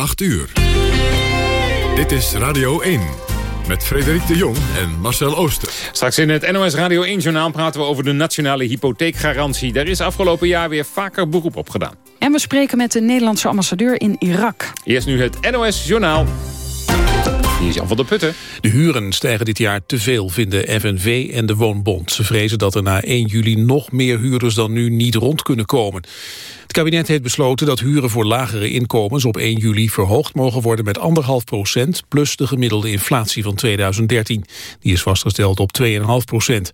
8 uur. Dit is Radio 1 met Frederik de Jong en Marcel Ooster. Straks in het NOS Radio 1-journaal praten we over de nationale hypotheekgarantie. Daar is afgelopen jaar weer vaker beroep op gedaan. En we spreken met de Nederlandse ambassadeur in Irak. Eerst nu het NOS-journaal. Hier is Jan van der Putten. De huren stijgen dit jaar te veel, vinden FNV en de Woonbond. Ze vrezen dat er na 1 juli nog meer huurders dan nu niet rond kunnen komen. Het kabinet heeft besloten dat huren voor lagere inkomens op 1 juli verhoogd mogen worden met 1,5 procent plus de gemiddelde inflatie van 2013. Die is vastgesteld op 2,5 procent.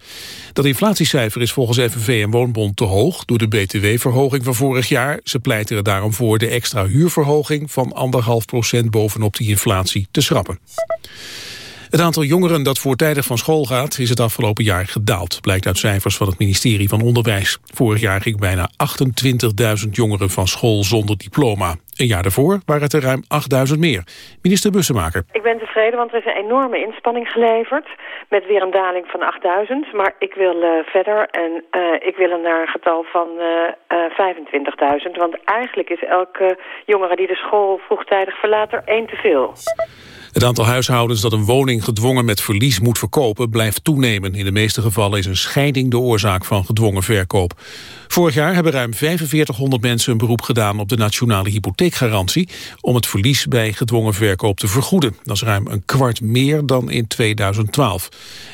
Dat inflatiecijfer is volgens FNV en Woonbond te hoog door de btw-verhoging van vorig jaar. Ze pleiten er daarom voor de extra huurverhoging van 1,5 procent bovenop die inflatie te schrappen. Het aantal jongeren dat voortijdig van school gaat is het afgelopen jaar gedaald, blijkt uit cijfers van het ministerie van Onderwijs. Vorig jaar ging bijna 28.000 jongeren van school zonder diploma. Een jaar daarvoor waren het er ruim 8.000 meer. Minister Bussemaker. Ik ben tevreden, want er is een enorme inspanning geleverd met weer een daling van 8000. Maar ik wil uh, verder en uh, ik wil naar een getal van uh, 25.000. Want eigenlijk is elke jongere die de school vroegtijdig verlaat er één te veel. Het aantal huishoudens dat een woning gedwongen met verlies moet verkopen blijft toenemen. In de meeste gevallen is een scheiding de oorzaak van gedwongen verkoop. Vorig jaar hebben ruim 4500 mensen een beroep gedaan op de nationale hypotheekgarantie om het verlies bij gedwongen verkoop te vergoeden. Dat is ruim een kwart meer dan in 2012.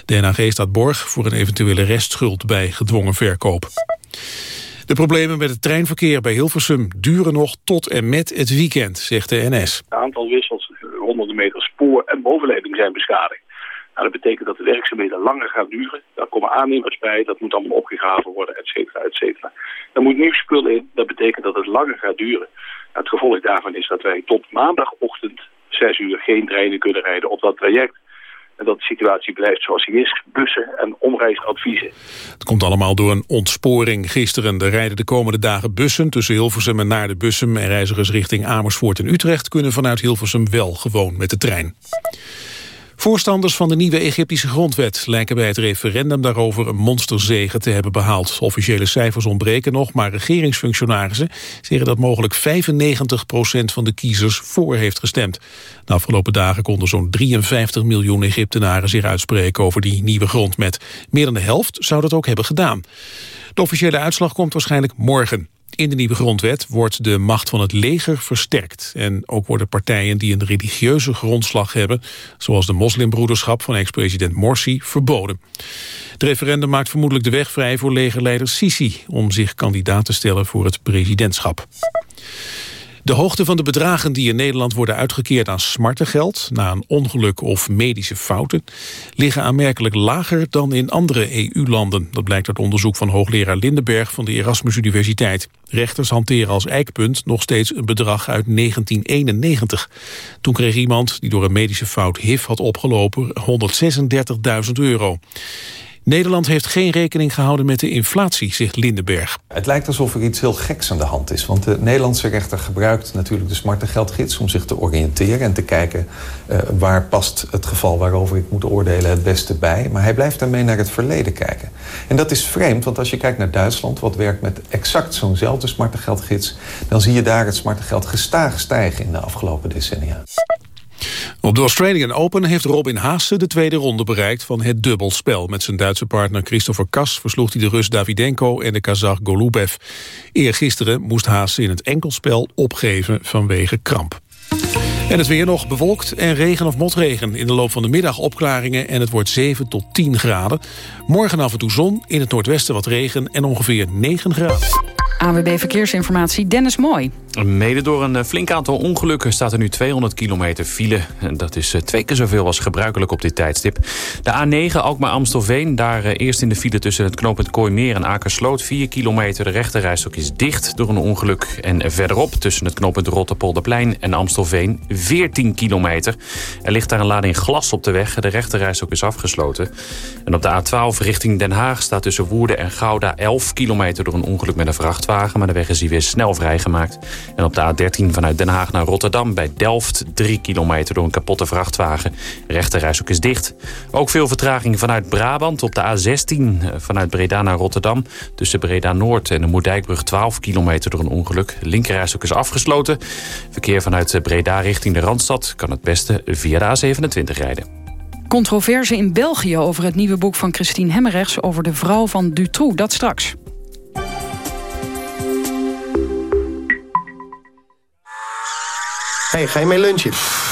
De NAG staat borg voor een eventuele restschuld bij gedwongen verkoop. De problemen met het treinverkeer bij Hilversum duren nog tot en met het weekend, zegt de NS. Het aantal honderden meter spoor en bovenleiding zijn beschadigd. Nou, dat betekent dat de werkzaamheden langer gaan duren. Daar komen aannemers bij, dat moet allemaal opgegraven worden, et cetera, et cetera. Er moet nieuw spul in, dat betekent dat het langer gaat duren. Nou, het gevolg daarvan is dat wij tot maandagochtend 6 uur geen treinen kunnen rijden op dat traject. Dat de situatie blijft zoals die is. Bussen en omreisadviezen. Het komt allemaal door een ontsporing. Gisteren er rijden de komende dagen bussen tussen Hilversum en naar de Bussum. En reizigers richting Amersfoort en Utrecht kunnen vanuit Hilversum wel gewoon met de trein. Voorstanders van de nieuwe Egyptische grondwet lijken bij het referendum daarover een monsterzege te hebben behaald. Officiële cijfers ontbreken nog, maar regeringsfunctionarissen zeggen dat mogelijk 95% van de kiezers voor heeft gestemd. De afgelopen dagen konden zo'n 53 miljoen Egyptenaren zich uitspreken over die nieuwe grondwet. Meer dan de helft zou dat ook hebben gedaan. De officiële uitslag komt waarschijnlijk morgen. In de nieuwe grondwet wordt de macht van het leger versterkt. En ook worden partijen die een religieuze grondslag hebben... zoals de moslimbroederschap van ex-president Morsi, verboden. Het referendum maakt vermoedelijk de weg vrij voor legerleider Sisi... om zich kandidaat te stellen voor het presidentschap. De hoogte van de bedragen die in Nederland worden uitgekeerd aan smartengeld... na een ongeluk of medische fouten... liggen aanmerkelijk lager dan in andere EU-landen. Dat blijkt uit onderzoek van hoogleraar Lindenberg van de Erasmus Universiteit. Rechters hanteren als eikpunt nog steeds een bedrag uit 1991. Toen kreeg iemand die door een medische fout HIV had opgelopen 136.000 euro. Nederland heeft geen rekening gehouden met de inflatie, zegt Lindenberg. Het lijkt alsof er iets heel geks aan de hand is. Want de Nederlandse rechter gebruikt natuurlijk de smarte geldgids... om zich te oriënteren en te kijken uh, waar past het geval waarover ik moet oordelen het beste bij. Maar hij blijft daarmee naar het verleden kijken. En dat is vreemd, want als je kijkt naar Duitsland... wat werkt met exact zo'nzelfde smarte geldgids... dan zie je daar het smarte geld gestaag stijgen in de afgelopen decennia. Op de Australian Open heeft Robin Haase de tweede ronde bereikt van het dubbelspel. Met zijn Duitse partner Christopher Kas versloeg hij de Rus Davidenko en de Kazach Golubev. Eergisteren moest Haase in het enkelspel opgeven vanwege kramp. En het weer nog bewolkt en regen of motregen. In de loop van de middag opklaringen en het wordt 7 tot 10 graden. Morgen af en toe zon, in het noordwesten wat regen en ongeveer 9 graden. AWB Verkeersinformatie, Dennis Mooi. Mede door een eh, flink aantal ongelukken staat er nu 200 kilometer file. Dat is eh, twee keer zoveel als gebruikelijk op dit tijdstip. De A9 Alkmaar-Amstelveen, daar eh, eerst in de file tussen het knooppunt Kooimeer en Akersloot. 4 kilometer, de rechterrijstok is dicht door een ongeluk. En verderop tussen het knooppunt Rotterpolderplein en Amstelveen 14 kilometer. Er ligt daar een lading glas op de weg. De rechterrijstok is afgesloten. En op de A12 richting Den Haag staat tussen Woerden en Gouda 11 kilometer door een ongeluk met een vrachtwagen... maar de weg is hier weer snel vrijgemaakt. En op de A13 vanuit Den Haag naar Rotterdam bij Delft... 3 kilometer door een kapotte vrachtwagen. Rechterreis ook is dicht. Ook veel vertraging vanuit Brabant op de A16 eh, vanuit Breda naar Rotterdam. Tussen Breda Noord en de Moerdijkbrug 12 kilometer door een ongeluk. Linkerreis ook is afgesloten. Verkeer vanuit Breda richting de Randstad... kan het beste via de A27 rijden. Controverse in België over het nieuwe boek van Christine Hemmerrechts... over de vrouw van Dutroux, dat straks. Hey, ga je mee lunchen?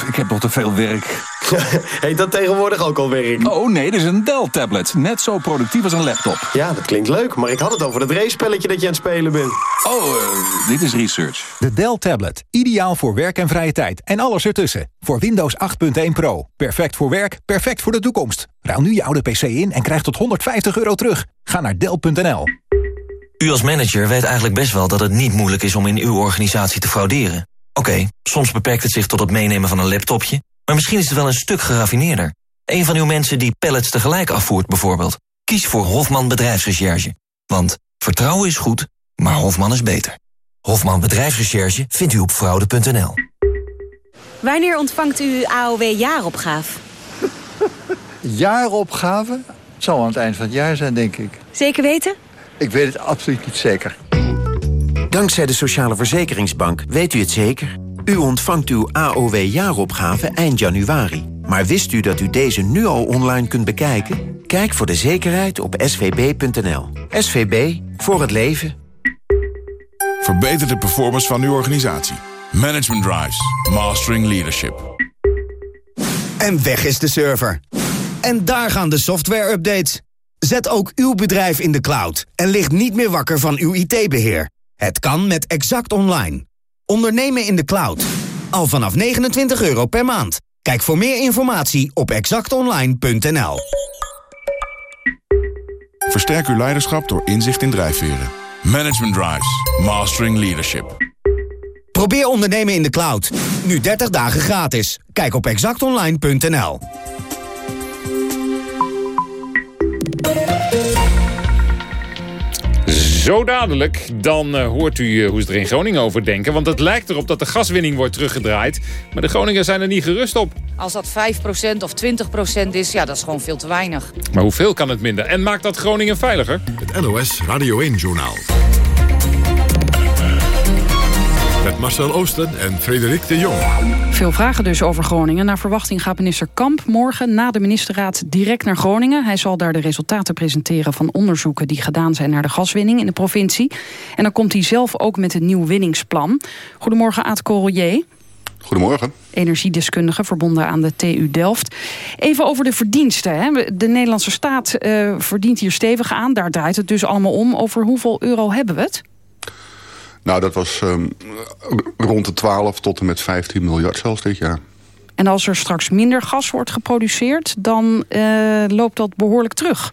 ik heb nog te veel werk. Heet dat tegenwoordig ook al werk? Oh nee, dit is een Dell-tablet. Net zo productief als een laptop. Ja, dat klinkt leuk, maar ik had het over het race-spelletje dat je aan het spelen bent. Oh, uh, dit is research. De Dell-tablet. Ideaal voor werk en vrije tijd. En alles ertussen. Voor Windows 8.1 Pro. Perfect voor werk, perfect voor de toekomst. Ruil nu je oude PC in en krijg tot 150 euro terug. Ga naar Dell.nl. U als manager weet eigenlijk best wel dat het niet moeilijk is om in uw organisatie te frauderen. Oké, soms beperkt het zich tot het meenemen van een laptopje... maar misschien is het wel een stuk geraffineerder. Een van uw mensen die pallets tegelijk afvoert bijvoorbeeld. Kies voor Hofman Bedrijfsrecherche. Want vertrouwen is goed, maar Hofman is beter. Hofman Bedrijfsrecherche vindt u op fraude.nl. Wanneer ontvangt u AOW-jaaropgave? Jaaropgave? Het zal aan het eind van het jaar zijn, denk ik. Zeker weten? Ik weet het absoluut niet zeker. Dankzij de Sociale Verzekeringsbank weet u het zeker. U ontvangt uw AOW-jaaropgave eind januari. Maar wist u dat u deze nu al online kunt bekijken? Kijk voor de zekerheid op svb.nl. SVB, voor het leven. Verbeter de performance van uw organisatie. Management Drives. Mastering Leadership. En weg is de server. En daar gaan de software-updates. Zet ook uw bedrijf in de cloud. En ligt niet meer wakker van uw IT-beheer. Het kan met Exact Online. Ondernemen in de cloud. Al vanaf 29 euro per maand. Kijk voor meer informatie op exactonline.nl. Versterk uw leiderschap door inzicht in drijfveren. Management Drives. Mastering Leadership. Probeer ondernemen in de cloud. Nu 30 dagen gratis. Kijk op exactonline.nl. Zo dadelijk, dan uh, hoort u uh, hoe ze er in Groningen over denken. Want het lijkt erop dat de gaswinning wordt teruggedraaid. Maar de Groningers zijn er niet gerust op. Als dat 5% of 20% is, ja, dat is gewoon veel te weinig. Maar hoeveel kan het minder? En maakt dat Groningen veiliger? Het NOS Radio 1-journaal. Met Marcel Oosten en Frederik de Jong. Veel vragen dus over Groningen. Naar verwachting gaat minister Kamp morgen na de ministerraad direct naar Groningen. Hij zal daar de resultaten presenteren van onderzoeken die gedaan zijn naar de gaswinning in de provincie. En dan komt hij zelf ook met een nieuw winningsplan. Goedemorgen Aad Corrier. Goedemorgen. Energiedeskundige verbonden aan de TU Delft. Even over de verdiensten. Hè. De Nederlandse staat uh, verdient hier stevig aan. Daar draait het dus allemaal om. Over hoeveel euro hebben we het? Nou, dat was um, rond de 12 tot en met 15 miljard zelfs dit jaar. En als er straks minder gas wordt geproduceerd... dan uh, loopt dat behoorlijk terug.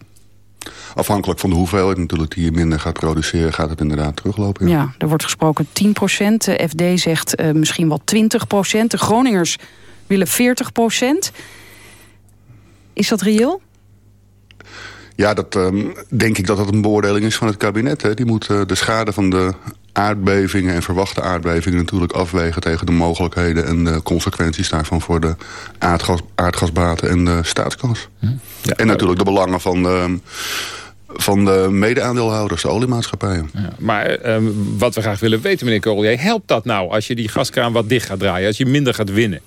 Afhankelijk van de hoeveelheid natuurlijk die je minder gaat produceren... gaat het inderdaad teruglopen. Ja, ja er wordt gesproken 10 procent. De FD zegt uh, misschien wel 20 procent. De Groningers willen 40 procent. Is dat reëel? Ja, dat um, denk ik dat dat een beoordeling is van het kabinet. Hè. Die moet uh, de schade van de aardbevingen en verwachte aardbevingen natuurlijk afwegen tegen de mogelijkheden en de consequenties daarvan voor de aardgas, aardgasbaten en de staatskas. Hm. Ja, en natuurlijk de belangen van de, van de mede-aandeelhouders, de oliemaatschappijen. Ja, maar uh, wat we graag willen weten, meneer Korrel, helpt dat nou als je die gaskraan wat dicht gaat draaien, als je minder gaat winnen?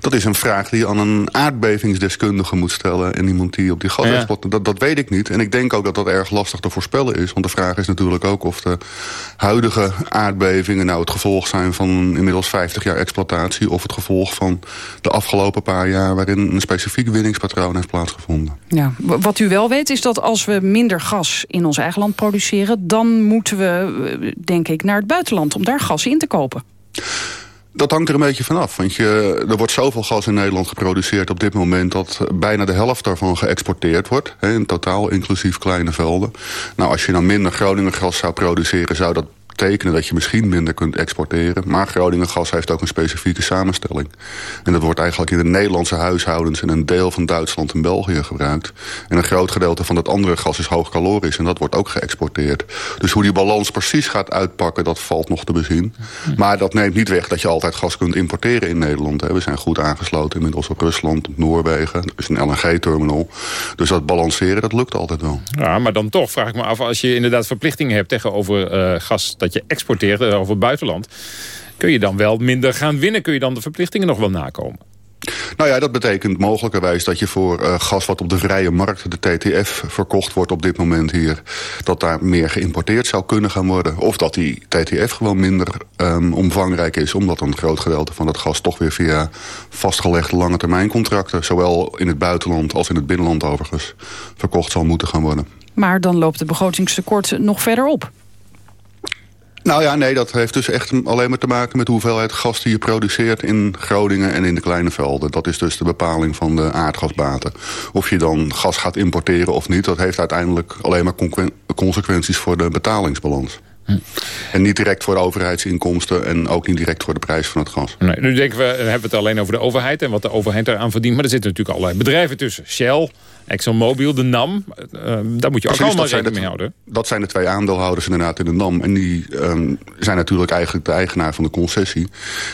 Dat is een vraag die je aan een aardbevingsdeskundige moet stellen... en iemand die op die gasexport... Ja. Dat, dat weet ik niet. En ik denk ook dat dat erg lastig te voorspellen is. Want de vraag is natuurlijk ook of de huidige aardbevingen... nou het gevolg zijn van inmiddels 50 jaar exploitatie... of het gevolg van de afgelopen paar jaar... waarin een specifiek winningspatroon heeft plaatsgevonden. Ja, wat u wel weet is dat als we minder gas in ons eigen land produceren... dan moeten we, denk ik, naar het buitenland om daar gas in te kopen. Dat hangt er een beetje vanaf. Want je, er wordt zoveel gas in Nederland geproduceerd op dit moment... dat bijna de helft daarvan geëxporteerd wordt. Hè, in totaal, inclusief kleine velden. Nou, als je dan minder Groningen gas zou produceren... zou dat betekenen dat je misschien minder kunt exporteren. Maar Groningen gas heeft ook een specifieke samenstelling. En dat wordt eigenlijk in de Nederlandse huishoudens... in een deel van Duitsland en België gebruikt. En een groot gedeelte van dat andere gas is hoogkalorisch. En dat wordt ook geëxporteerd. Dus hoe die balans precies gaat uitpakken, dat valt nog te bezien. Maar dat neemt niet weg dat je altijd gas kunt importeren in Nederland. Hè. We zijn goed aangesloten inmiddels op Rusland, Noorwegen. Er is een LNG-terminal. Dus dat balanceren, dat lukt altijd wel. Ja, maar dan toch vraag ik me af, als je inderdaad verplichtingen hebt... tegenover uh, gas dat je exporteert uh, over het buitenland... kun je dan wel minder gaan winnen? Kun je dan de verplichtingen nog wel nakomen? Nou ja, dat betekent mogelijkerwijs dat je voor uh, gas wat op de vrije markt, de TTF, verkocht wordt op dit moment hier, dat daar meer geïmporteerd zou kunnen gaan worden. Of dat die TTF gewoon minder um, omvangrijk is, omdat een groot gedeelte van het gas toch weer via vastgelegde lange termijn contracten, zowel in het buitenland als in het binnenland overigens, verkocht zal moeten gaan worden. Maar dan loopt het begrotingstekort nog verder op. Nou ja, nee, dat heeft dus echt alleen maar te maken met de hoeveelheid gas die je produceert in Groningen en in de kleine velden. Dat is dus de bepaling van de aardgasbaten. Of je dan gas gaat importeren of niet, dat heeft uiteindelijk alleen maar consequenties voor de betalingsbalans. Hm. En niet direct voor de overheidsinkomsten en ook niet direct voor de prijs van het gas. Nee, nu denken we, hebben we het alleen over de overheid en wat de overheid eraan verdient. Maar er zitten natuurlijk allerlei bedrijven tussen. Shell, ExxonMobil, de NAM. Uh, daar moet je ook allemaal rekening mee houden. Dat zijn de twee aandeelhouders inderdaad in de NAM. En die um, zijn natuurlijk eigenlijk de eigenaar van de concessie.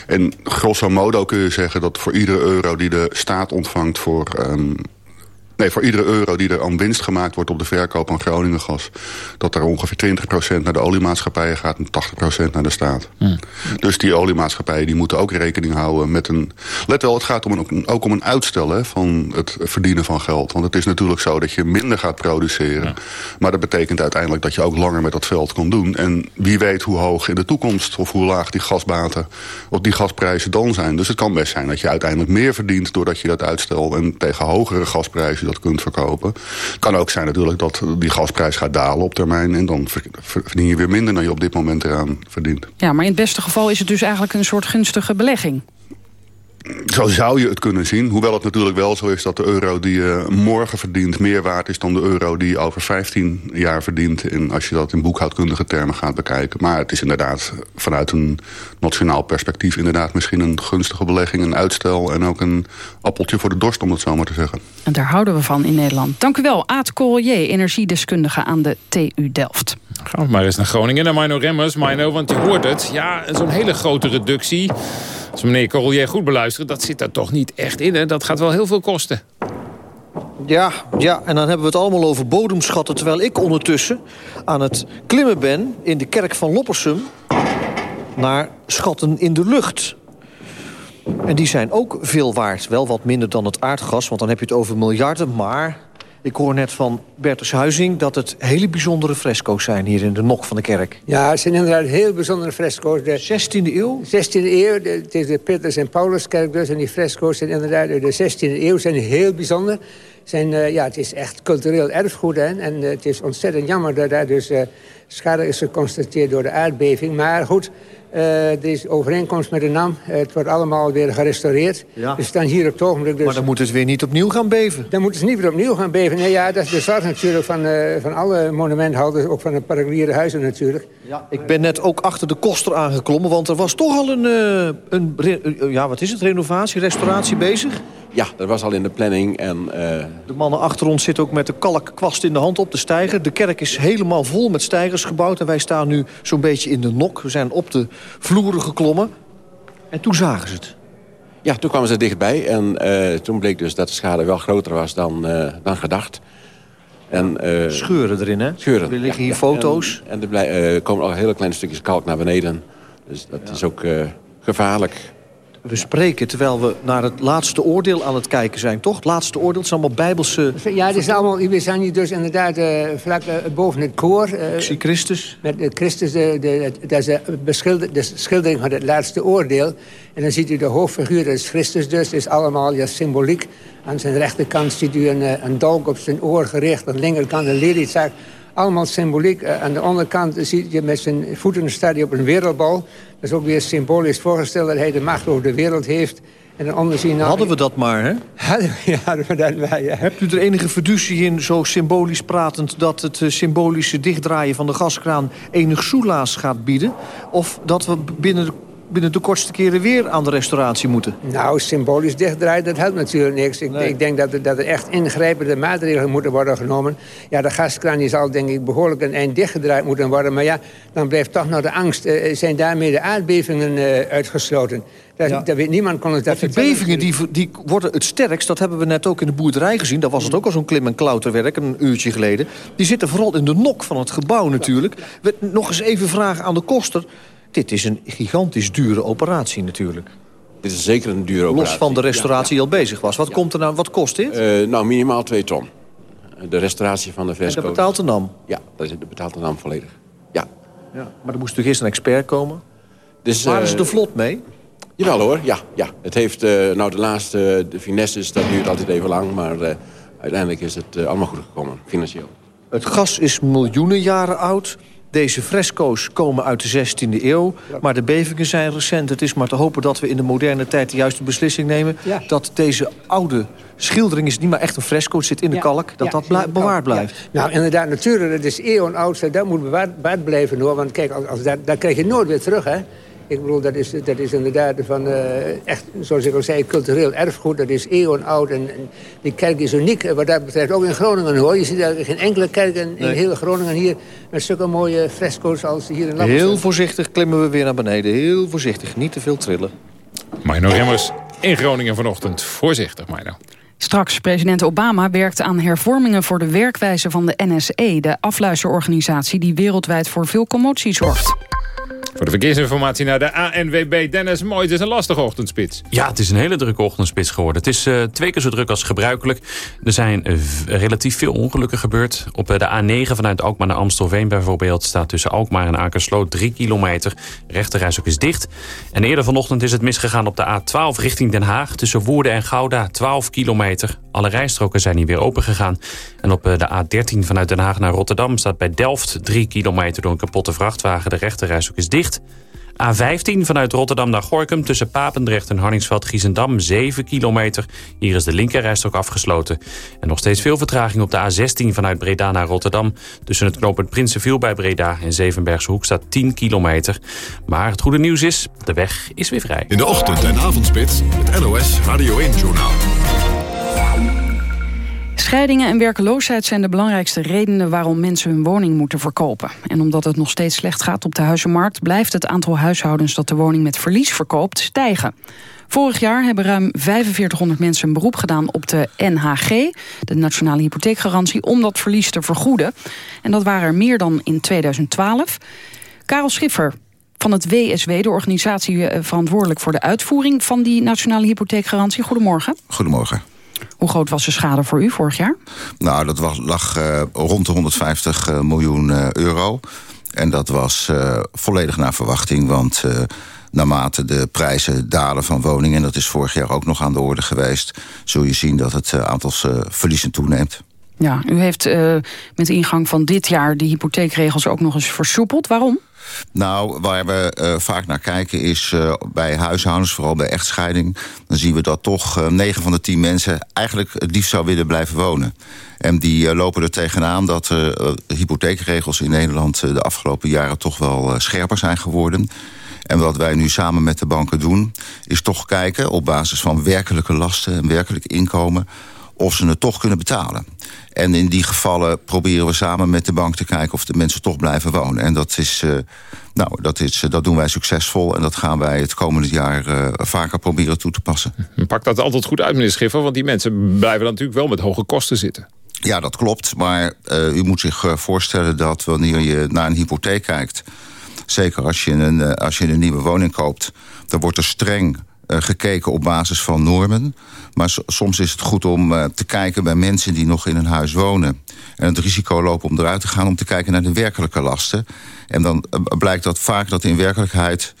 En grosso modo kun je zeggen dat voor iedere euro die de staat ontvangt voor... Um, Nee, voor iedere euro die er aan winst gemaakt wordt op de verkoop van Groningen gas... dat er ongeveer 20% naar de oliemaatschappijen gaat en 80% naar de staat. Hmm. Dus die oliemaatschappijen die moeten ook rekening houden met een... Let wel, het gaat om een, ook om een uitstel hè, van het verdienen van geld. Want het is natuurlijk zo dat je minder gaat produceren. Maar dat betekent uiteindelijk dat je ook langer met dat veld kan doen. En wie weet hoe hoog in de toekomst of hoe laag die gasbaten... of die gasprijzen dan zijn. Dus het kan best zijn dat je uiteindelijk meer verdient... doordat je dat uitstel en tegen hogere gasprijzen dat kunt verkopen. Kan ook zijn natuurlijk dat die gasprijs gaat dalen op termijn... en dan verdien je weer minder dan je op dit moment eraan verdient. Ja, maar in het beste geval is het dus eigenlijk een soort gunstige belegging. Zo zou je het kunnen zien. Hoewel het natuurlijk wel zo is dat de euro die je morgen verdient... meer waard is dan de euro die je over 15 jaar verdient. En als je dat in boekhoudkundige termen gaat bekijken. Maar het is inderdaad vanuit een nationaal perspectief... inderdaad misschien een gunstige belegging, een uitstel... en ook een appeltje voor de dorst, om het zo maar te zeggen. En daar houden we van in Nederland. Dank u wel, Aad Corrier, energiedeskundige aan de TU Delft. Gaan we maar eens naar Groningen, naar Mino Remmers. Mino, want je hoort het. Ja, zo'n hele grote reductie... Als meneer Corollier goed beluistert, dat zit er toch niet echt in. Hè? Dat gaat wel heel veel kosten. Ja, ja, en dan hebben we het allemaal over bodemschatten... terwijl ik ondertussen aan het klimmen ben in de kerk van Loppersum... naar schatten in de lucht. En die zijn ook veel waard. Wel wat minder dan het aardgas, want dan heb je het over miljarden... maar ik hoor net van Bertus Huizing dat het hele bijzondere fresco's zijn... hier in de nok van de kerk. Ja, het zijn inderdaad heel bijzondere fresco's. De 16e eeuw? 16e eeuw. het is de Petrus en Pauluskerk dus. En die fresco's zijn inderdaad uit de 16e eeuw. zijn heel bijzonder. Zijn, uh, ja, het is echt cultureel erfgoed. Hè? En uh, het is ontzettend jammer dat daar dus uh, schade is geconstateerd door de aardbeving. Maar goed... Er is overeenkomst met de NAM. Het wordt allemaal weer gerestaureerd. Ja. We staan hier op het ogenblik dus... Maar dan moeten ze weer niet opnieuw gaan beven. Dan moeten ze niet weer opnieuw gaan beven. Nee, ja, dat is de zorg natuurlijk van, uh, van alle monumenthouders. Ook van de particuliere huizen natuurlijk. Ja, ik ben net ook achter de koster aangeklommen. Want er was toch al een, een ja, wat is het, renovatie, restauratie bezig? Ja, dat was al in de planning. En, De mannen achter ons zitten ook met de kalkkwast in de hand op de steiger. De kerk is helemaal vol met steigers gebouwd. En wij staan nu zo'n beetje in de nok. We zijn op de vloeren geklommen. En toen zagen ze het. Ja, toen kwamen ze dichtbij. En uh, toen bleek dus dat de schade wel groter was dan, uh, dan gedacht. En, scheuren erin, hè? Scheuren. Er liggen hier foto's. En, en er komen al hele kleine stukjes kalk naar beneden. Dus dat ja. is ook gevaarlijk. We spreken terwijl we naar het laatste oordeel aan het kijken zijn, toch? Het laatste oordeel, het is allemaal bijbelse... Ja, het is allemaal, we zijn hier dus inderdaad uh, vlak uh, boven het koor. Uh, Ik zie Christus. Met Christus, de, de, dat is de, de schildering van het laatste oordeel. En dan ziet u de hoofdfiguur, dat is Christus dus. Is allemaal ja, symboliek. Aan zijn rechterkant ziet u een, een dolk op zijn oor gericht. Aan de linkerkant een leliezak allemaal symboliek. Uh, aan de onderkant zie je met zijn voeten staat hij op een wereldbal. Dat is ook weer symbolisch voorgesteld dat hij de macht over de wereld heeft. En dan onderzien... Nou, hadden we dat maar, hè? Hadden, ja, hadden we dat maar, ja. Hebt u er enige fiducie in, zo symbolisch pratend... dat het uh, symbolische dichtdraaien van de gaskraan enig soelaas gaat bieden? Of dat we binnen de binnen de kortste keren weer aan de restauratie moeten? Nou, symbolisch dichtdraaien, dat helpt natuurlijk niks. Ik, ik denk dat er, dat er echt ingrijpende maatregelen moeten worden genomen. Ja, de gaskraan die zal denk ik behoorlijk een eind dichtgedraaid moeten worden. Maar ja, dan blijft toch nog de angst. Uh, zijn daarmee de aardbevingen uh, uitgesloten? Dat, ja. dat weet niemand kon het dat Die bevingen die, die worden het sterkst, dat hebben we net ook in de boerderij gezien. Daar was het ook al zo'n klim- en klauterwerk, een uurtje geleden. Die zitten vooral in de nok van het gebouw natuurlijk. Nog eens even vragen aan de koster. Dit is een gigantisch dure operatie natuurlijk. Dit is zeker een dure operatie. Los van de restauratie die al bezig was. Wat, komt er nou, wat kost dit? Uh, nou, minimaal 2 ton. De restauratie van de fresco. En dat betaalt de NAM? Ja, dat betaalt de NAM volledig. Ja. ja. Maar er moest natuurlijk eerst een expert komen. Dus, Waren ze uh, er vlot mee? Jawel hoor, ja. ja. Het heeft, uh, nou de laatste, de finesses, dat duurt altijd even lang. Maar uiteindelijk is het allemaal goed gekomen, financieel. Het gas is miljoenen jaren oud. Deze fresco's komen uit de 16e eeuw, maar de bevingen zijn recent. Het is maar te hopen dat we in de moderne tijd de juiste beslissing nemen... Ja. dat deze oude schildering is niet maar echt een fresco, het zit in de ja. kalk... dat dat bewaard blijft. Nou, inderdaad, natuurlijk, het is eeuwenoud, dat moet bewaard blijven. hoor. Want kijk, als, als dat, dat krijg je nooit weer terug, hè. Ik bedoel, dat is, dat is inderdaad van, uh, echt, zoals ik al zei, cultureel erfgoed. Dat is eeuwenoud. En, en die kerk is uniek wat dat betreft. Ook in Groningen hoor. Je ziet eigenlijk geen enkele kerk in, heel Groningen hier... met zulke mooie fresco's als hier in Lappers. Heel voorzichtig klimmen we weer naar beneden. Heel voorzichtig, niet te veel trillen. Mino Remmers in Groningen vanochtend. Voorzichtig, Mino. Straks, president Obama werkt aan hervormingen voor de werkwijze van de NSE... de afluisterorganisatie die wereldwijd voor veel commotie zorgt. Voor de verkeersinformatie naar de ANWB. Dennis, mooi, het is een lastige ochtendspits. Ja, het is een hele drukke ochtendspits geworden. Het is uh, twee keer zo druk als gebruikelijk. Er zijn uh, relatief veel ongelukken gebeurd. Op uh, de A9 vanuit Alkmaar naar Amstelveen bijvoorbeeld... staat tussen Alkmaar en Akersloot 3 kilometer. Rechterreis ook is dicht. En eerder vanochtend is het misgegaan op de A12 richting Den Haag... tussen Woerden en Gouda, 12 kilometer. Alle rijstroken zijn hier weer open gegaan. En op de A13 vanuit Den Haag naar Rotterdam... staat bij Delft 3 kilometer door een kapotte vrachtwagen. De rechterreis ook is dicht. A15 vanuit Rotterdam naar Gorkum tussen Papendrecht en Harningsveld-Giezendam 7 kilometer. Hier is de linkerrijstrook afgesloten. En nog steeds veel vertraging op de A16 vanuit Breda naar Rotterdam. Tussen het knooppunt Prinsenviel bij Breda en Zevenbergse Hoek staat 10 kilometer. Maar het goede nieuws is, de weg is weer vrij. In de ochtend- en avondspits, het NOS Radio 1-journaal. Scheidingen en werkeloosheid zijn de belangrijkste redenen waarom mensen hun woning moeten verkopen. En omdat het nog steeds slecht gaat op de huizenmarkt, blijft het aantal huishoudens dat de woning met verlies verkoopt stijgen. Vorig jaar hebben ruim 4500 mensen een beroep gedaan op de NHG, de Nationale Hypotheekgarantie, om dat verlies te vergoeden. En dat waren er meer dan in 2012. Karel Schiffer van het WSW, de organisatie verantwoordelijk voor de uitvoering van die Nationale Hypotheekgarantie. Goedemorgen. Goedemorgen. Hoe groot was de schade voor u vorig jaar? Nou, dat was, lag uh, rond de 150 uh, miljoen uh, euro. En dat was volledig naar verwachting, want naarmate de prijzen dalen van woningen... en dat is vorig jaar ook nog aan de orde geweest... zul je zien dat het aantal verliezen toeneemt. Ja, u heeft met de ingang van dit jaar de hypotheekregels ook nog eens versoepeld. Waarom? Nou, waar we uh, vaak naar kijken is uh, bij huishoudens, vooral bij echtscheiding... dan zien we dat toch uh, 9 van de 10 mensen eigenlijk het liefst zou willen blijven wonen. En die lopen er tegenaan dat de hypotheekregels in Nederland... de afgelopen jaren toch wel scherper zijn geworden... En wat wij nu samen met de banken doen... is toch kijken op basis van werkelijke lasten en werkelijk inkomen... of ze het toch kunnen betalen. En in die gevallen proberen we samen met de bank te kijken... of de mensen toch blijven wonen. En dat, is, uh, nou, dat, is, dat doen wij succesvol. En dat gaan wij het komende jaar uh, vaker proberen toe te passen. Pakt dat altijd goed uit, meneer Schiffer? Want die mensen blijven natuurlijk wel met hoge kosten zitten. Ja, dat klopt. Maar u moet zich voorstellen dat wanneer je naar een hypotheek kijkt... zeker als je een, als je een nieuwe woning koopt... dan wordt er streng gekeken op basis van normen. Maar soms is het goed om uh, te kijken bij mensen die nog in een huis wonen... en het risico lopen om eruit te gaan... om te kijken naar de werkelijke lasten. En dan uh, blijkt dat vaak dat in werkelijkheid...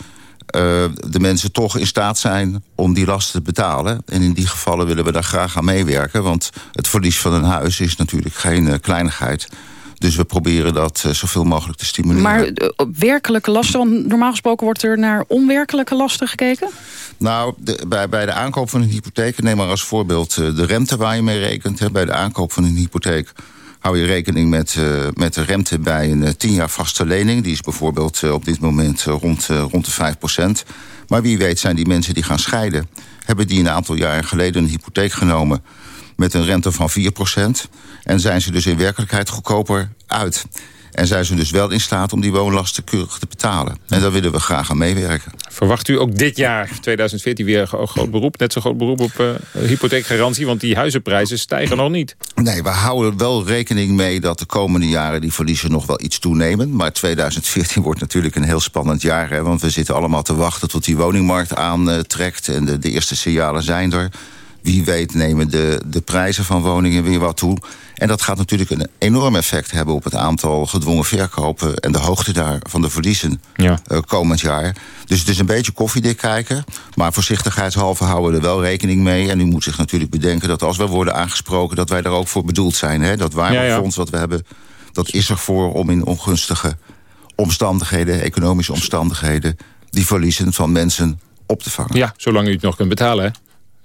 De mensen toch in staat zijn om die lasten te betalen. En in die gevallen willen we daar graag aan meewerken. Want het verlies van een huis is natuurlijk geen kleinigheid. Dus we proberen dat uh, zoveel mogelijk te stimuleren. Maar uh, werkelijke lasten, want normaal gesproken wordt er naar onwerkelijke lasten gekeken? Nou, de, bij, bij de aankoop van een hypotheek, neem maar als voorbeeld uh, de rente waar je mee rekent. Hè, bij de aankoop van een hypotheek hou je rekening met, uh, met de rente bij een uh, 10 jaar vaste lening. Die is bijvoorbeeld uh, op dit moment rond, rond de 5% Maar wie weet zijn die mensen die gaan scheiden... hebben die een aantal jaren geleden een hypotheek genomen... met een rente van 4 En zijn ze dus in werkelijkheid goedkoper uit. En zijn ze dus wel in staat om die woonlasten keurig te betalen. En daar willen we graag aan meewerken. Verwacht u ook dit jaar, 2014, weer een groot beroep? Net zo groot beroep op uh, hypotheekgarantie? Want die huizenprijzen stijgen nog niet. Nee, we houden wel rekening mee dat de komende jaren... die verliezen nog wel iets toenemen. Maar 2014 wordt natuurlijk een heel spannend jaar. Hè, want we zitten allemaal te wachten tot die woningmarkt aantrekt. En de, de eerste signalen zijn er. Wie weet nemen de, de prijzen van woningen weer wat toe. En dat gaat natuurlijk een enorm effect hebben op het aantal gedwongen verkopen... en de hoogte daar van de verliezen ja. uh, komend jaar. Dus het is een beetje koffiedik kijken. Maar voorzichtigheidshalve houden we er wel rekening mee. En u moet zich natuurlijk bedenken dat als we worden aangesproken... dat wij daar ook voor bedoeld zijn. Hè? Dat waardefonds ja, ja. wat we hebben, dat is er voor om in ongunstige omstandigheden... economische omstandigheden, die verliezen van mensen op te vangen. Ja, zolang u het nog kunt betalen, hè?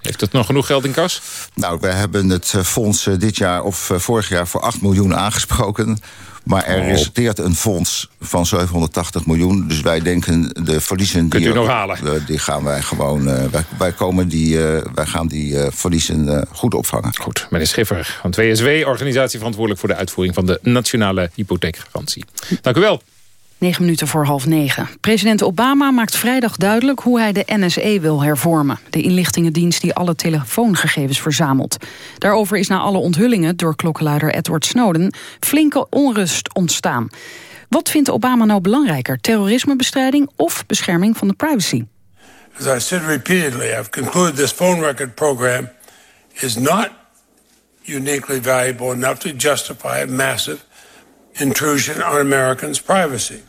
Heeft het nog genoeg geld in kas? Nou, wij hebben het fonds dit jaar of vorig jaar voor 8 miljoen aangesproken. Maar er resulteert een fonds van 780 miljoen. Dus wij denken de verliezen... Kunt die, u nog halen? Die gaan wij gewoon... Wij, wij, komen die, wij gaan die verliezen goed opvangen. Goed, meneer Schiffer van 2SW, organisatie verantwoordelijk voor de uitvoering van de nationale hypotheekgarantie. Dank u wel. 9 minuten voor half negen. President Obama maakt vrijdag duidelijk hoe hij de NSE wil hervormen. De inlichtingendienst die alle telefoongegevens verzamelt. Daarover is na alle onthullingen door klokkenluider Edward Snowden... flinke onrust ontstaan. Wat vindt Obama nou belangrijker? Terrorismebestrijding of bescherming van de privacy? As I said repeatedly, I've concluded this phone record program is not uniquely valuable enough to justify a massive intrusion on Americans' privacy.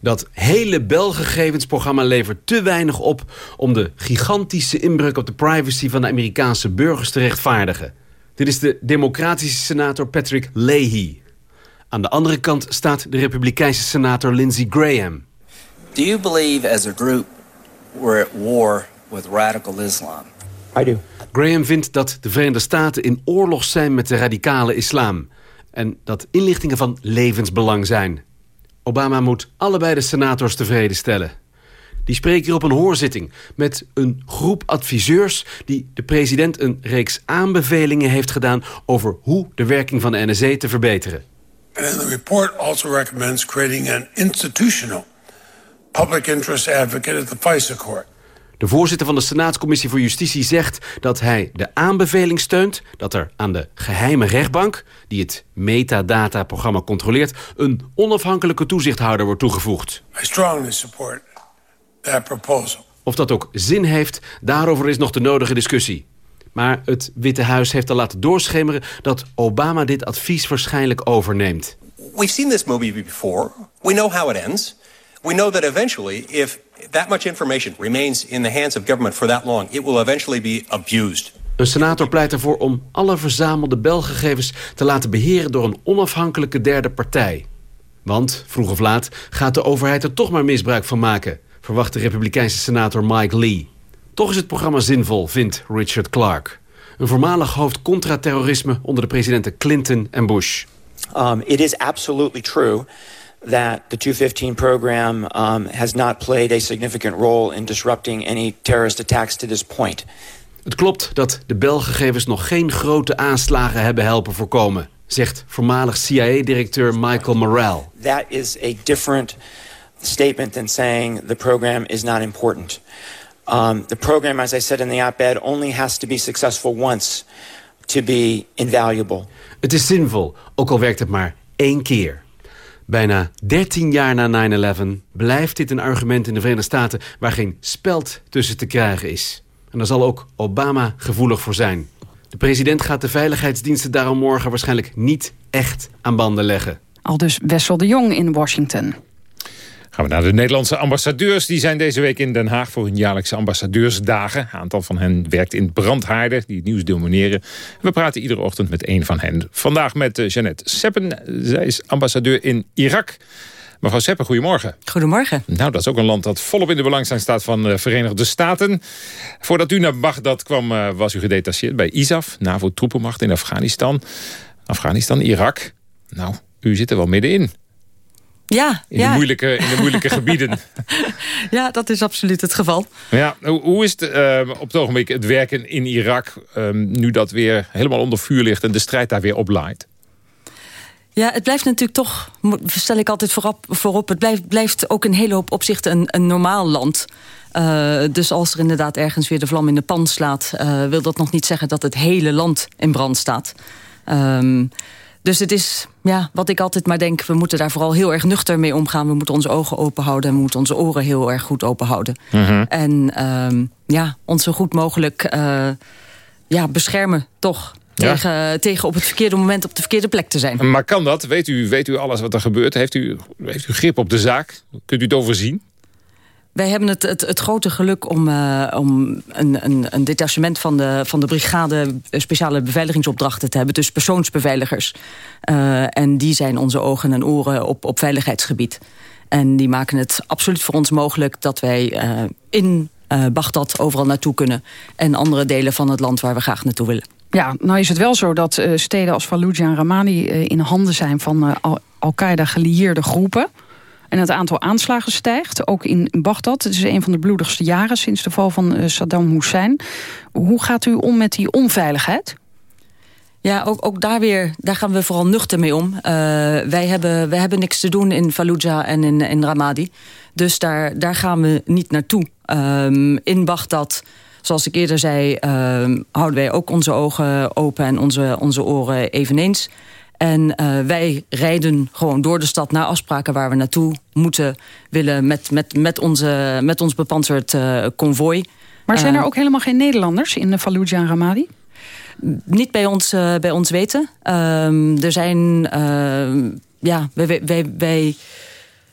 Dat hele belgegevensprogramma levert te weinig op... om de gigantische inbreuk op de privacy van de Amerikaanse burgers te rechtvaardigen. Dit is de democratische senator Patrick Leahy. Aan de andere kant staat de republikeinse senator Lindsey Graham. Do you believe as a group we're at war with radical Islam? I do. Graham vindt dat de Verenigde Staten in oorlog zijn met de radicale islam... en dat inlichtingen van levensbelang zijn. Obama moet allebei de senators tevreden stellen. Die spreken hier op een hoorzitting met een groep adviseurs... die de president een reeks aanbevelingen heeft gedaan... over hoe de werking van de NSA te verbeteren. And the report recommends creating an institutional public interest advocate at the FISA court. De voorzitter van de Senaatscommissie voor Justitie zegt dat hij de aanbeveling steunt... dat er aan de geheime rechtbank, die het metadata-programma controleert... een onafhankelijke toezichthouder wordt toegevoegd. I strongly support that proposal. Of dat ook zin heeft, daarover is nog de nodige discussie. Maar het Witte Huis heeft al laten doorschemeren... dat Obama dit advies waarschijnlijk overneemt. We've seen this movie before. We know how it ends. We know that eventually, if that much information remains in the hands of government for that long, it will eventually be abused. Een senator pleit ervoor om alle verzamelde belgegevens te laten beheren door een onafhankelijke derde partij. Want, vroeg of laat, gaat de overheid er toch maar misbruik van maken, verwacht de republikeinse senator Mike Lee. Toch is het programma zinvol, vindt Richard Clark. Een voormalig hoofd contra-terrorisme onder de presidenten Clinton en Bush. Um, it is absolutely true that the 215 program um, has not played a significant role in disrupting any terrorist attacks to this point. Het klopt dat de belgegevens nog geen grote aanslagen hebben helpen voorkomen, zegt voormalig CIA-directeur Michael Morrell. That is a different statement than saying the program is not important. Um, the program, as I said in the op-ed, only has to be successful once to be invaluable. Het is zinvol, ook al werkt het maar één keer. Bijna 13 jaar na 9-11 blijft dit een argument in de Verenigde Staten... waar geen speld tussen te krijgen is. En daar zal ook Obama gevoelig voor zijn. De president gaat de veiligheidsdiensten daarom morgen waarschijnlijk niet echt aan banden leggen. Al dus Wessel de Jong in Washington. Gaan we naar de Nederlandse ambassadeurs. Die zijn deze week in Den Haag voor hun jaarlijkse ambassadeursdagen. Een aantal van hen werkt in brandhaarden die het nieuws domineren. We praten iedere ochtend met één van hen. Vandaag met uh, Jeannette Seppen. Zij is ambassadeur in Irak. Mevrouw Seppen, goedemorgen. Goedemorgen. Nou, dat is ook een land dat volop in de belangstelling staat van de uh, Verenigde Staten. Voordat u naar Bagdad kwam, uh, was u gedetacheerd bij ISAF, NAVO-troepenmacht in Afghanistan. Afghanistan, Irak. Nou, u zit er wel middenin. Ja, in, ja. De moeilijke, in de moeilijke gebieden. Ja, dat is absoluut het geval. Ja, hoe, hoe is het uh, op het ogenblik het werken in Irak... Um, nu dat weer helemaal onder vuur ligt en de strijd daar weer oplaait? Ja, het blijft natuurlijk toch, stel ik altijd voorop... voorop het blijft, blijft ook een hele hoop opzichten een, een normaal land... Uh, dus als er inderdaad ergens weer de vlam in de pan slaat... Uh, wil dat nog niet zeggen dat het hele land in brand staat. Um, dus het is, ja, wat ik altijd maar denk... we moeten daar vooral heel erg nuchter mee omgaan. We moeten onze ogen open houden en we moeten onze oren heel erg goed open houden. Mm -hmm. En um, ja, ons zo goed mogelijk uh, ja, beschermen, toch... Ja. Tegen, tegen op het verkeerde moment op de verkeerde plek te zijn. Maar kan dat? Weet u, weet u alles wat er gebeurt? Heeft u, heeft u grip op de zaak? Kunt u het overzien? Wij hebben het, het, het grote geluk om, uh, om een, een, een detachement van de, van de brigade speciale beveiligingsopdrachten te hebben. Dus persoonsbeveiligers. Uh, en die zijn onze ogen en oren op, op veiligheidsgebied. En die maken het absoluut voor ons mogelijk dat wij uh, in Bagdad overal naartoe kunnen. En andere delen van het land waar we graag naartoe willen. Ja, nou is het wel zo dat steden als Fallujah en Ramadi uh, in handen zijn van Al-Qaeda gelieerde groepen. En het aantal aanslagen stijgt, ook in Bagdad. Het is een van de bloedigste jaren sinds de val van Saddam Hussein. Hoe gaat u om met die onveiligheid? Ja, ook, ook daar weer, daar gaan we vooral nuchter mee om. wij, hebben, wij hebben niks te doen in Fallujah en in, in Ramadi. Dus daar, daar gaan we niet naartoe. Um, in Bagdad Zoals ik eerder zei, uh, houden wij ook onze ogen open en onze, onze oren eveneens. En uh, wij rijden gewoon door de stad naar afspraken waar we naartoe moeten willen met, met, met, onze, met ons bepanserd uh, konvooi. Maar zijn er ook helemaal geen Nederlanders in de Fallujah en Ramadi? Niet bij ons, uh, bij ons weten. er zijn, ja, wij... wij, wij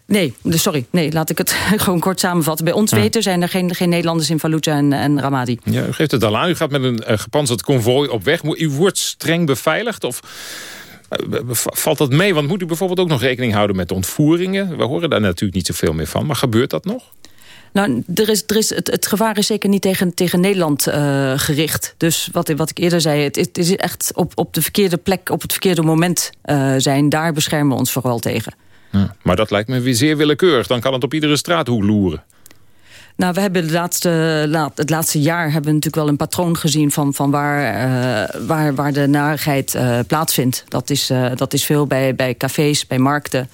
Nee, sorry. Nee, laat ik het gewoon kort samenvatten. Bij ons ja. weten zijn er geen, geen Nederlanders in Fallujah en, en Ramadi. Ja, u geeft het al aan. U gaat met een gepantserd konvooi op weg. U wordt streng beveiligd of... Uh, valt dat mee? Want moet u bijvoorbeeld ook nog rekening houden met ontvoeringen? We horen daar natuurlijk niet zoveel meer van. Maar gebeurt dat nog? Nou, er is, er is, het, het gevaar is zeker niet tegen, tegen Nederland uh, gericht. Dus wat, wat ik eerder zei, het, het is echt op, op de verkeerde plek, op het verkeerde moment uh, zijn. Daar beschermen we ons vooral tegen. Ja, maar dat lijkt me weer zeer willekeurig. Dan kan het op iedere straathoek loeren. Nou, we hebben laatste, laat, het laatste jaar hebben natuurlijk wel een patroon gezien... van, van waar, uh, waar, waar de narigheid uh, plaatsvindt. Dat is, uh, dat is veel bij, bij cafés, bij markten...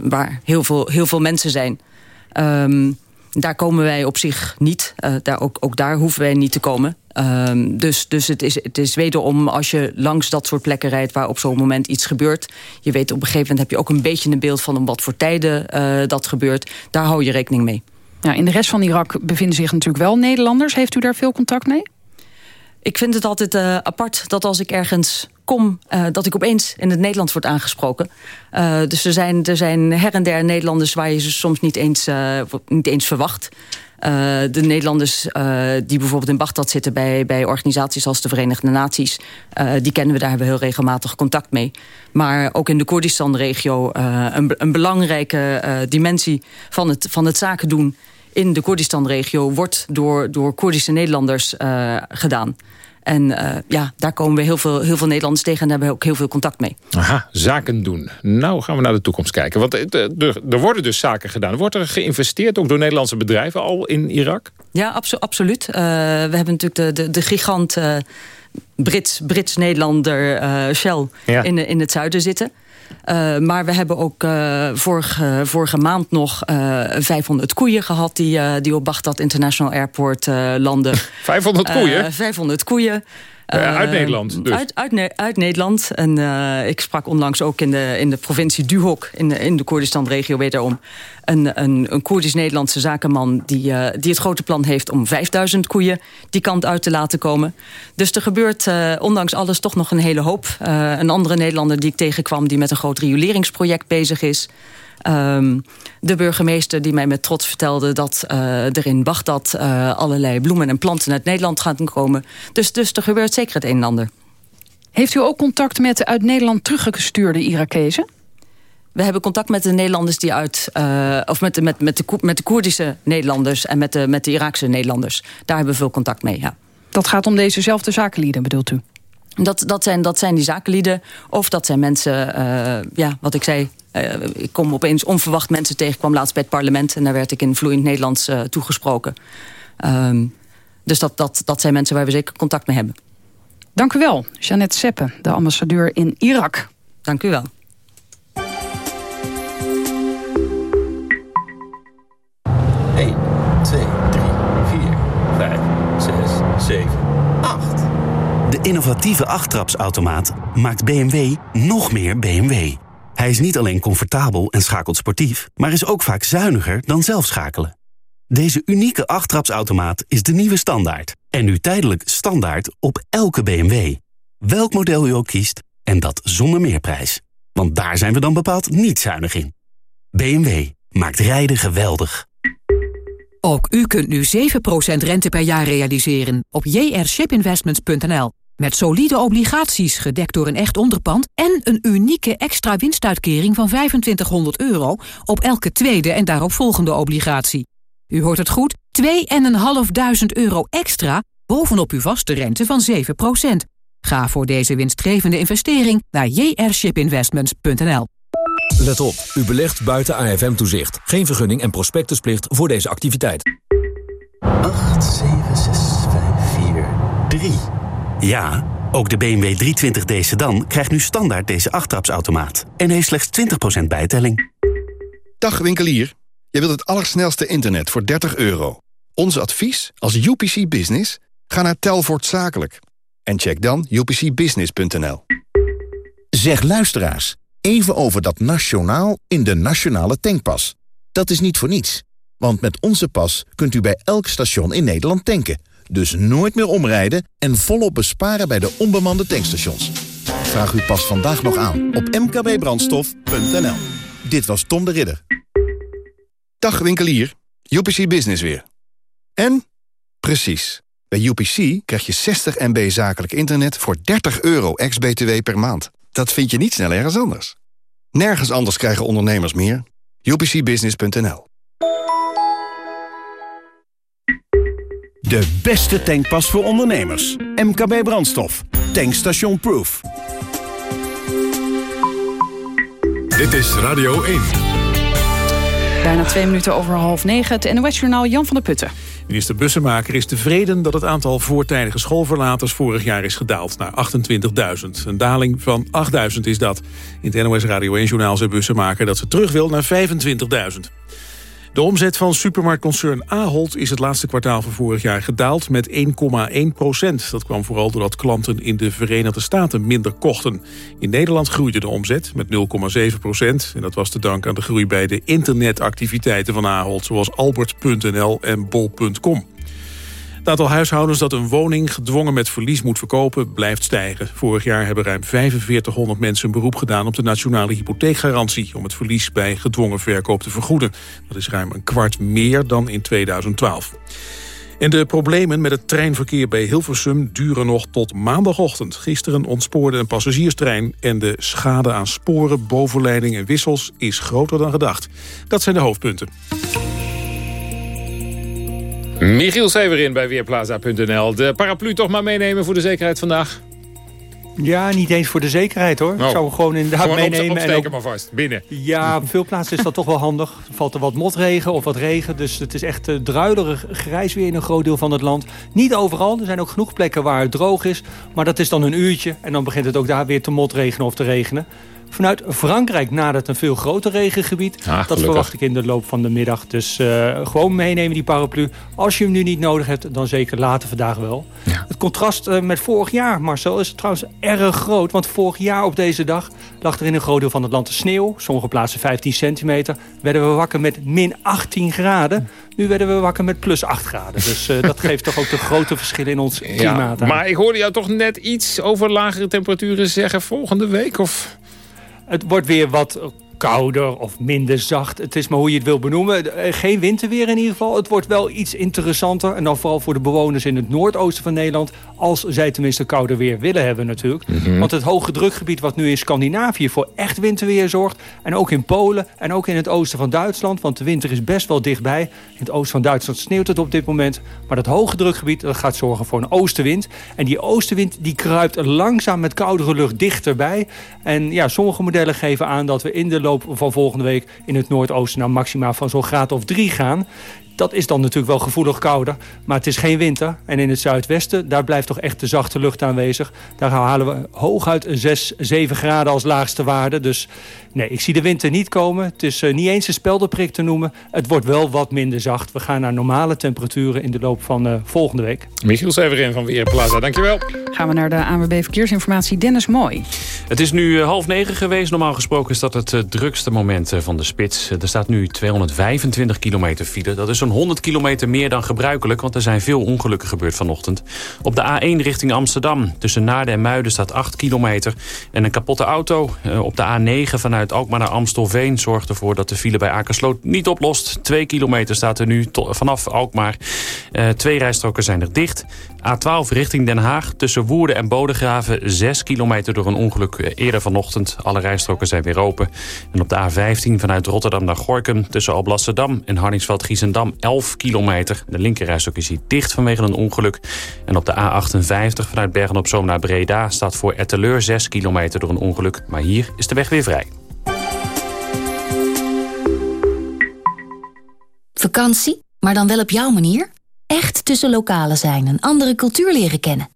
waar heel veel, heel veel mensen zijn. Um, daar komen wij op zich niet. daar, ook, ook daar hoeven wij niet te komen. Um, dus dus het, is, het is wederom als je langs dat soort plekken rijdt... waar op zo'n moment iets gebeurt. Je weet op een gegeven moment heb je ook een beetje een beeld... van wat voor tijden dat gebeurt. Daar hou je rekening mee. Ja, in de rest van Irak bevinden zich natuurlijk wel Nederlanders. Heeft u daar veel contact mee? Ik vind het altijd uh, apart dat als ik ergens kom... Uh, dat ik opeens in het Nederlands word aangesproken. Uh, dus er zijn, er zijn her en der Nederlanders... waar je ze soms niet eens, niet eens verwacht. De Nederlanders die bijvoorbeeld in Bagdad zitten... bij, bij organisaties als de Verenigde Naties... Die kennen we, daar hebben we heel regelmatig contact mee. Maar ook in de Koerdistan-regio... een, een belangrijke dimensie van het, van het zaken doen... in de Koerdistan-regio wordt door, door Koerdische Nederlanders gedaan. En uh, ja, daar komen we heel veel, heel veel Nederlanders tegen... en daar hebben we ook heel veel contact mee. Aha, zaken doen. Nou gaan we naar de toekomst kijken. Want er, er worden dus zaken gedaan. Wordt er geïnvesteerd, ook door Nederlandse bedrijven... al in Irak? Ja, abso absoluut. Uh, we hebben natuurlijk de, de, de gigant uh, Brits, Brits-Nederlander Shell ja. in, in het zuiden zitten... Uh, maar we hebben ook uh, vorige, vorige maand nog uh, 500 koeien gehad... die, die op Baghdad International Airport landen. 500 koeien? 500 koeien. Uh, uit Nederland dus? Uit, uit, ne uit Nederland. En uh, ik sprak onlangs ook in de, in de provincie Duhok... in de, in de Koerdistan-regio wederom... een, een, een Koerdisch-Nederlandse zakenman... Die, uh, die het grote plan heeft om 5000 koeien die kant uit te laten komen. Dus er gebeurt ondanks alles toch nog een hele hoop. een andere Nederlander die ik tegenkwam... die met een groot rioleringsproject bezig is... Ehm, de burgemeester die mij met trots vertelde... dat uh, er in Bagdad uh, allerlei bloemen en planten uit Nederland gaan komen. Dus, dus er gebeurt zeker het een en ander. Heeft u ook contact met de uit Nederland teruggestuurde Irakezen? We hebben contact met de Nederlanders die uit... Uh, of met de, met, met, de, met de Koerdische Nederlanders en met de, met de Iraakse Nederlanders. Daar hebben we veel contact mee, ja. Dat gaat om dezezelfde zakenlieden, bedoelt u? Dat, dat, zijn, dat zijn die zakenlieden. Of dat zijn mensen, uh, ja, wat ik zei... Uh, ik kom opeens onverwacht mensen tegen. Ik kwam laatst bij het parlement en daar werd ik in vloeiend Nederlands uh, toegesproken. Um, dus dat, dat, dat zijn mensen waar we zeker contact mee hebben. Dank u wel, Jeannette Seppe, de ambassadeur in Irak. Dank u wel. 1, 2, 3, 4, 5, 6, 7, 8. De innovatieve achttrapsautomaat maakt BMW nog meer BMW. Hij is niet alleen comfortabel en schakelt sportief... maar is ook vaak zuiniger dan zelf schakelen. Deze unieke achttrapsautomaat is de nieuwe standaard. En nu tijdelijk standaard op elke BMW. Welk model u ook kiest, en dat zonder meerprijs. Want daar zijn we dan bepaald niet zuinig in. BMW maakt rijden geweldig. Ook u kunt nu 7% rente per jaar realiseren op jrshipinvestments.nl. Met solide obligaties gedekt door een echt onderpand... en een unieke extra winstuitkering van 2500 euro... op elke tweede en daarop volgende obligatie. U hoort het goed, 2.500 euro extra bovenop uw vaste rente van 7%. Ga voor deze winstgevende investering naar jrshipinvestments.nl. Let op, u belegt buiten AFM-toezicht. Geen vergunning en prospectusplicht voor deze activiteit. 8, 7, 6, 5, 4, 3. Ja, ook de BMW 320d sedan krijgt nu standaard deze achttrapsautomaat. En heeft slechts 20% bijtelling. Dag winkelier. Je wilt het allersnelste internet voor 30 euro. Ons advies als UPC Business? Ga naar Telvoort Zakelijk. En check dan upcbusiness.nl. Zeg luisteraars, even over dat nationaal in de nationale tankpas. Dat is niet voor niets. Want met onze pas kunt u bij elk station in Nederland tanken. Dus nooit meer omrijden en volop besparen bij de onbemande tankstations. Vraag uw pas vandaag nog aan op mkbbrandstof.nl. Dit was Tom de Ridder. Dag winkelier, UPC Business weer. En? Precies. Bij UPC krijg je 60 MB zakelijk internet voor 30 euro ex-BTW per maand. Dat vind je niet snel ergens anders. Nergens anders krijgen ondernemers meer. UPCbusiness.nl De beste tankpas voor ondernemers. MKB Brandstof. Tankstation Proof. Dit is Radio 1. Bijna twee minuten over half negen. Het NOS-journaal Jan van der Putten. Minister Bussemaker is tevreden dat het aantal voortijdige schoolverlaters vorig jaar is gedaald naar 28.000. Een daling van 8.000 is dat. In het NOS Radio 1-journaal zei Bussemaker dat ze terug wil naar 25.000. De omzet van supermarktconcern Ahold is het laatste kwartaal van vorig jaar gedaald met 1,1 procent. Dat kwam vooral doordat klanten in de Verenigde Staten minder kochten. In Nederland groeide de omzet met 0,7 procent. En dat was te danken aan de groei bij de internetactiviteiten van Ahold... zoals albert.nl en bol.com. Het aantal huishoudens dat een woning gedwongen met verlies moet verkopen blijft stijgen. Vorig jaar hebben ruim 4500 mensen een beroep gedaan op de nationale hypotheekgarantie om het verlies bij gedwongen verkoop te vergoeden. Dat is ruim een kwart meer dan in 2012. En de problemen met het treinverkeer bij Hilversum duren nog tot maandagochtend. Gisteren ontspoorde een passagierstrein en de schade aan sporen, bovenleiding en wissels is groter dan gedacht. Dat zijn de hoofdpunten. Michiel Severin bij Weerplaza.nl. De paraplu toch maar meenemen voor de zekerheid vandaag? Ja, niet eens voor de zekerheid hoor. Oh. Ik zou hem gewoon inderdaad Gewoon meenemen. opsteken en ook- maar vast, binnen. Ja, op veel plaatsen is dat toch wel handig. Er valt er wat motregen of wat regen. Dus het is echt uh, druilerig grijs weer in een groot deel van het land. Niet overal. Er zijn ook genoeg plekken waar het droog is. Maar dat is dan een uurtje. En dan begint het ook daar weer te motregenen of te regenen. Vanuit Frankrijk nadert een veel groter regengebied. dat gelukkig. verwacht ik in de loop van de middag. Dus eh, gewoon meenemen die paraplu. Als je hem nu niet nodig hebt, dan zeker later vandaag wel. Het contrast eh, met vorig jaar, Marcel, is trouwens erg groot. Want vorig jaar op deze dag lag er in een groot deel van het land de sneeuw. Sommige plaatsen 15 centimeter. Werden we wakker met min 18 graden. Nu werden we wakker met plus 8 graden. Dus eh, dat geeft toch ook de grote verschillen in ons klimaat aan. maar ik hoorde jou toch net iets over lagere temperaturen zeggen volgende week? Of... Het wordt weer wat kouder of minder zacht. Het is maar hoe je het wil benoemen. Eh, geen winterweer in ieder geval. Het wordt wel iets interessanter. En dan vooral voor de bewoners in het noordoosten van Nederland. Als zij tenminste kouder weer willen hebben natuurlijk. Mhm. Want het hoge drukgebied wat nu in Scandinavië voor echt winterweer zorgt. En ook in Polen en ook in het oosten van Duitsland. Want de winter is best wel dichtbij. In het oosten van Duitsland sneeuwt het op dit moment. Maar dat hoge drukgebied dat gaat zorgen voor een oostenwind. En die oostenwind die kruipt langzaam met koudere lucht dichterbij. En ja, sommige modellen geven aan dat we in de loop van volgende week... in het noordoosten naar maxima van zo'n graad of drie gaan. Dat is dan natuurlijk wel gevoelig kouder. Maar het is geen winter. En in het zuidwesten, daar blijft toch echt de zachte lucht aanwezig. Daar halen we hooguit 6, 7 graden als laagste waarde. Dus nee, ik zie de winter niet komen. Het is uh, niet eens een speldenprik te noemen. Het wordt wel wat minder zacht. We gaan naar normale temperaturen in de loop van uh, volgende week. Michiel Severin van Weerplaza, dankjewel. Gaan we naar de ANWB Verkeersinformatie. Dennis Mooi. Het is nu uh, half negen geweest. Normaal gesproken is dat het drukste moment van de spits. er staat nu 225 kilometer file. Dat is zo'n 100 kilometer meer dan gebruikelijk... want er zijn veel ongelukken gebeurd vanochtend. Op de A1 richting Amsterdam. Tussen Naarden en Muiden staat 8 kilometer. En een kapotte auto uh, op de A9 vanuit Alkmaar naar Amstelveen... zorgt ervoor dat de file bij Akersloot niet oplost. 2 kilometer staat er nu vanaf Alkmaar. Uh, twee rijstroken zijn er dicht. A12 richting Den Haag. Tussen Woerden en Bodegraven 6 kilometer door een ongeluk eerder vanochtend. Alle rijstroken zijn weer open. En op de A15 vanuit Rotterdam naar Gorkum... tussen Alblasserdam en Harningsveld-Giezendam 11 kilometer. De linkerrijstok is hier dicht vanwege een ongeluk. En op de A58 vanuit Bergen-op-Zoom naar Breda... staat voor Etteleur 6 kilometer door een ongeluk. Maar hier is de weg weer vrij. Vakantie, maar dan wel op jouw manier? Echt tussen lokalen zijn en andere cultuur leren kennen.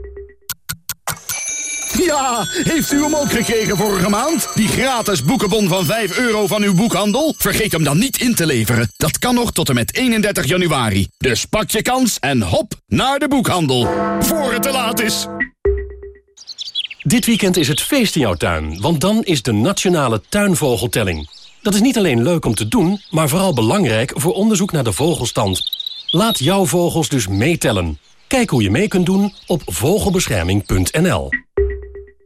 Ja, heeft u hem ook gekregen vorige maand? Die gratis boekenbon van 5 euro van uw boekhandel? Vergeet hem dan niet in te leveren. Dat kan nog tot en met 31 januari. Dus pak je kans en hop naar de boekhandel. Voor het te laat is. Dit weekend is het feest in jouw tuin, want dan is de Nationale Tuinvogeltelling. Dat is niet alleen leuk om te doen, maar vooral belangrijk voor onderzoek naar de vogelstand. Laat jouw vogels dus meetellen. Kijk hoe je mee kunt doen op vogelbescherming.nl.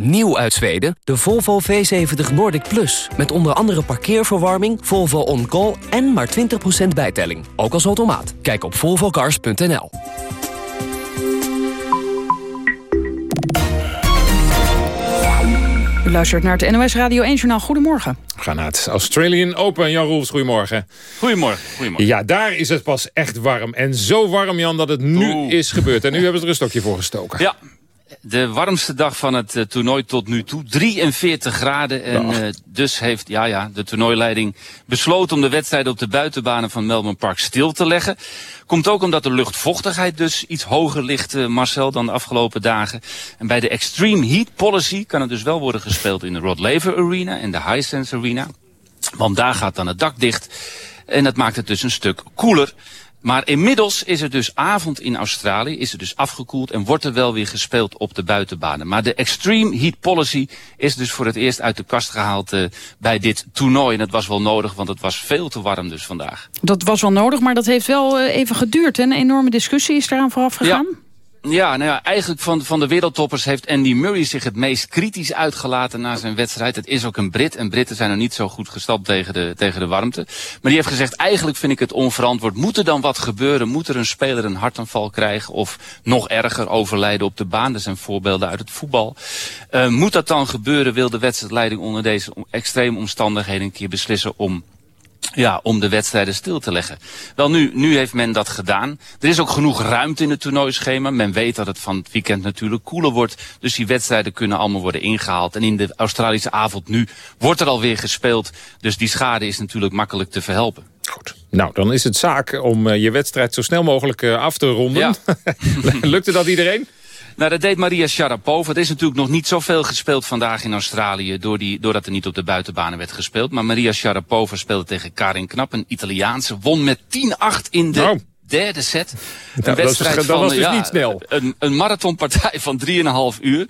Nieuw uit Zweden, de Volvo V70 Nordic Plus. Met onder andere parkeerverwarming, Volvo On Call en maar 20% bijtelling. Ook als automaat. Kijk op volvocars.nl. U luistert naar het NOS Radio 1 Journaal. Goedemorgen. We gaan naar het Australian Open. Jan Roels, goedemorgen. Goedemorgen. goedemorgen. Ja, daar is het pas echt warm. En zo warm, Jan, dat het nu Oeh. is gebeurd. En nu hebben ze er een stokje voor gestoken. Ja, de warmste dag van het uh, toernooi tot nu toe. 43 graden. En uh, dus heeft ja, ja, de toernooileiding besloten om de wedstrijd op de buitenbanen van Melbourne Park stil te leggen. Komt ook omdat de luchtvochtigheid dus iets hoger ligt, uh, Marcel, dan de afgelopen dagen. En bij de Extreme Heat Policy kan het dus wel worden gespeeld in de Rod Laver Arena en de Hisense Arena. Want daar gaat dan het dak dicht. En dat maakt het dus een stuk koeler. Maar inmiddels is het dus avond in Australië, is het dus afgekoeld en wordt er wel weer gespeeld op de buitenbanen. Maar de Extreme Heat Policy is dus voor het eerst uit de kast gehaald uh, bij dit toernooi. En dat was wel nodig, want het was veel te warm dus vandaag. Dat was wel nodig, maar dat heeft wel uh, even geduurd. Hè? Een enorme discussie is eraan vooraf gegaan. Ja. Ja, nou ja, eigenlijk van, van de wereldtoppers heeft Andy Murray zich het meest kritisch uitgelaten na zijn wedstrijd. Het is ook een Brit en Britten zijn er niet zo goed gestapt tegen de, tegen de warmte. Maar die heeft gezegd, eigenlijk vind ik het onverantwoord. Moet er dan wat gebeuren? Moet er een speler een hartaanval krijgen? Of nog erger overlijden op de baan? Er zijn voorbeelden uit het voetbal. Uh, moet dat dan gebeuren? Wil de wedstrijdleiding onder deze extreme omstandigheden een keer beslissen om ja, om de wedstrijden stil te leggen. Wel nu, nu heeft men dat gedaan. Er is ook genoeg ruimte in het toernooischema. Men weet dat het van het weekend natuurlijk koeler wordt. Dus die wedstrijden kunnen allemaal worden ingehaald. En in de Australische avond nu wordt er alweer gespeeld. Dus die schade is natuurlijk makkelijk te verhelpen. Goed. Nou, dan is het zaak om uh, je wedstrijd zo snel mogelijk uh, af te ronden. Ja. Lukte dat iedereen? Nou, dat deed Maria Sharapova. Er is natuurlijk nog niet zoveel gespeeld vandaag in Australië... Door die, doordat er niet op de buitenbanen werd gespeeld. Maar Maria Sharapova speelde tegen Karin Knap, een Italiaanse. Won met 10-8 in de... Nou. Derde set. Een nou, wedstrijd dat, van, was dus ja, niet snel. Een, een marathonpartij van 3,5 uur.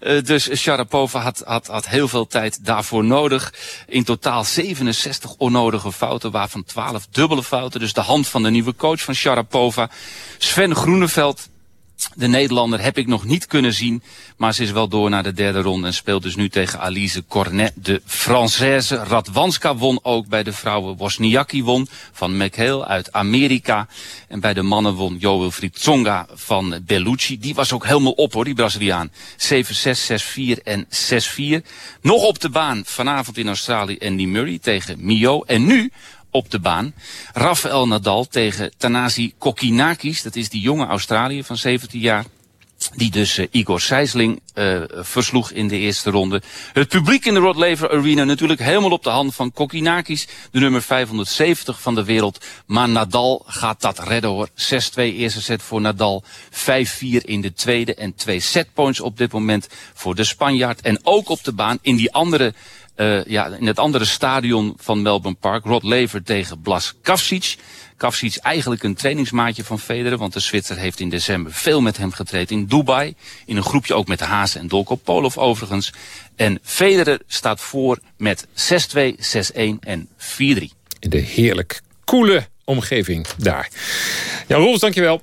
Uh, dus Sharapova had, had, had heel veel tijd daarvoor nodig. In totaal 67 onnodige fouten, waarvan 12 dubbele fouten. Dus de hand van de nieuwe coach van Sharapova. Sven Groeneveld de Nederlander heb ik nog niet kunnen zien. Maar ze is wel door naar de derde ronde en speelt dus nu tegen Alize Cornet. De Française Radwanska won ook bij de vrouwen. Wozniacki won van McHale uit Amerika. En bij de mannen won Joel Tsonga van Bellucci. Die was ook helemaal op hoor, die Braziliaan. 7-6, 6-4 en 6-4. Nog op de baan vanavond in Australië Andy Murray tegen Mio. En nu op de baan. Rafael Nadal tegen Tanasi Kokinakis. Dat is die jonge Australiër van 17 jaar. Die dus uh, Igor Sijsling uh, versloeg in de eerste ronde. Het publiek in de Rod Laver Arena natuurlijk helemaal op de hand van Kokinakis. De nummer 570 van de wereld. Maar Nadal gaat dat redden hoor. 6-2 eerste set voor Nadal. 5-4 in de tweede. En twee setpoints op dit moment voor de Spanjaard. En ook op de baan in die andere uh, ja, in het andere stadion van Melbourne Park. Rod Lever tegen Blas Kavsic. Kavsic eigenlijk een trainingsmaatje van Federer. Want de Zwitser heeft in december veel met hem getraind in Dubai. In een groepje ook met Hazen en Dolko Polov overigens. En Federer staat voor met 6-2, 6-1 en 4-3. In de heerlijk koele omgeving daar. Ja, Rolf, dankjewel.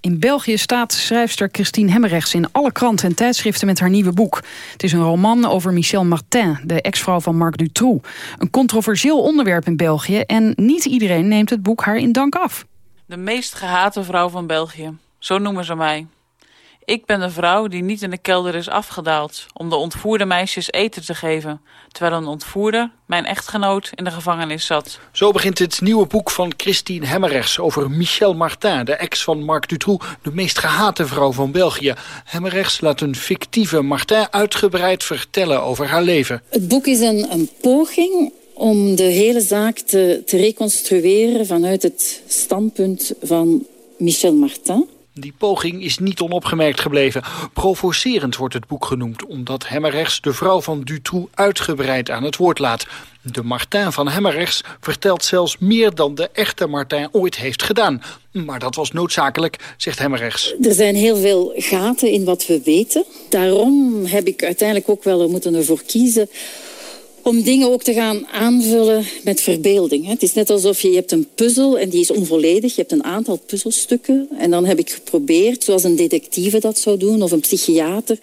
In België staat schrijfster Christine Hemmerrechts in alle kranten en tijdschriften met haar nieuwe boek. Het is een roman over Michel Martin, de ex-vrouw van Marc Dutroux. Een controversieel onderwerp in België en niet iedereen neemt het boek haar in dank af. De meest gehate vrouw van België, zo noemen ze mij. Ik ben de vrouw die niet in de kelder is afgedaald om de ontvoerde meisjes eten te geven, terwijl een ontvoerder, mijn echtgenoot, in de gevangenis zat. Zo begint het nieuwe boek van Christine Hemmerrechts over Michel Martin, de ex van Marc Dutroux, de meest gehate vrouw van België. Hemmerrechts laat een fictieve Martin uitgebreid vertellen over haar leven. Het boek is een, een poging om de hele zaak te, te reconstrueren vanuit het standpunt van Michel Martin. Die poging is niet onopgemerkt gebleven. Provocerend wordt het boek genoemd... omdat Hemmerrechts de vrouw van Dutroux uitgebreid aan het woord laat. De Martin van Hemmerrechts vertelt zelfs meer dan de echte Martin ooit heeft gedaan. Maar dat was noodzakelijk, zegt Hemmerrechts. Er zijn heel veel gaten in wat we weten. Daarom heb ik uiteindelijk ook wel moeten ervoor kiezen om dingen ook te gaan aanvullen met verbeelding. Het is net alsof je, je hebt een puzzel en die is onvolledig. Je hebt een aantal puzzelstukken. En dan heb ik geprobeerd, zoals een detectieve dat zou doen... of een psychiater,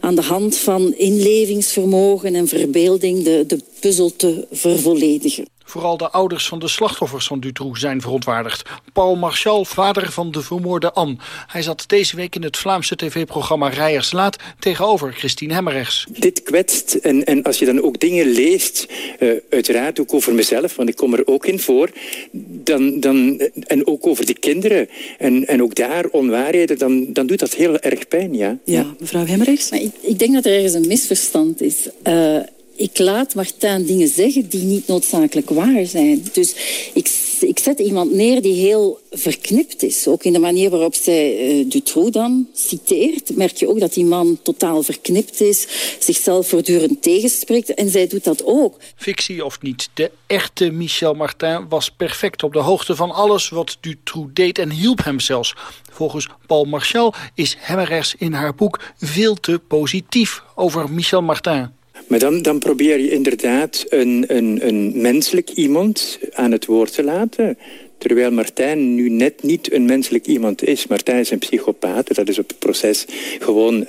aan de hand van inlevingsvermogen en verbeelding... de, de puzzel te vervolledigen. Vooral de ouders van de slachtoffers van Dutroux zijn verontwaardigd. Paul Marchal, vader van de vermoorde Anne. Hij zat deze week in het Vlaamse tv-programma Rijers Laat... tegenover Christine Hemmerrechts. Dit kwetst en, en als je dan ook dingen leest... Uh, uiteraard ook over mezelf, want ik kom er ook in voor... Dan, dan, en ook over die kinderen en, en ook daar onwaarheden... Dan, dan doet dat heel erg pijn, ja. Ja, mevrouw Hemmerrechts? Ik, ik, denk dat er ergens een misverstand is... Uh, ik laat Martijn dingen zeggen die niet noodzakelijk waar zijn. Dus ik, ik zet iemand neer die heel verknipt is. Ook in de manier waarop zij uh, Dutroux dan citeert... merk je ook dat die man totaal verknipt is... zichzelf voortdurend tegenspreekt. En zij doet dat ook. Fictie of niet, de echte Michel Martin was perfect op de hoogte van alles wat Dutroux deed... en hielp hem zelfs. Volgens Paul Marchal is Hemmerrechts in haar boek veel te positief over Michel Martin. Maar dan, dan probeer je inderdaad een, een, een menselijk iemand aan het woord te laten. Terwijl Martijn nu net niet een menselijk iemand is. Martijn is een psychopaat. Dat is op het proces gewoon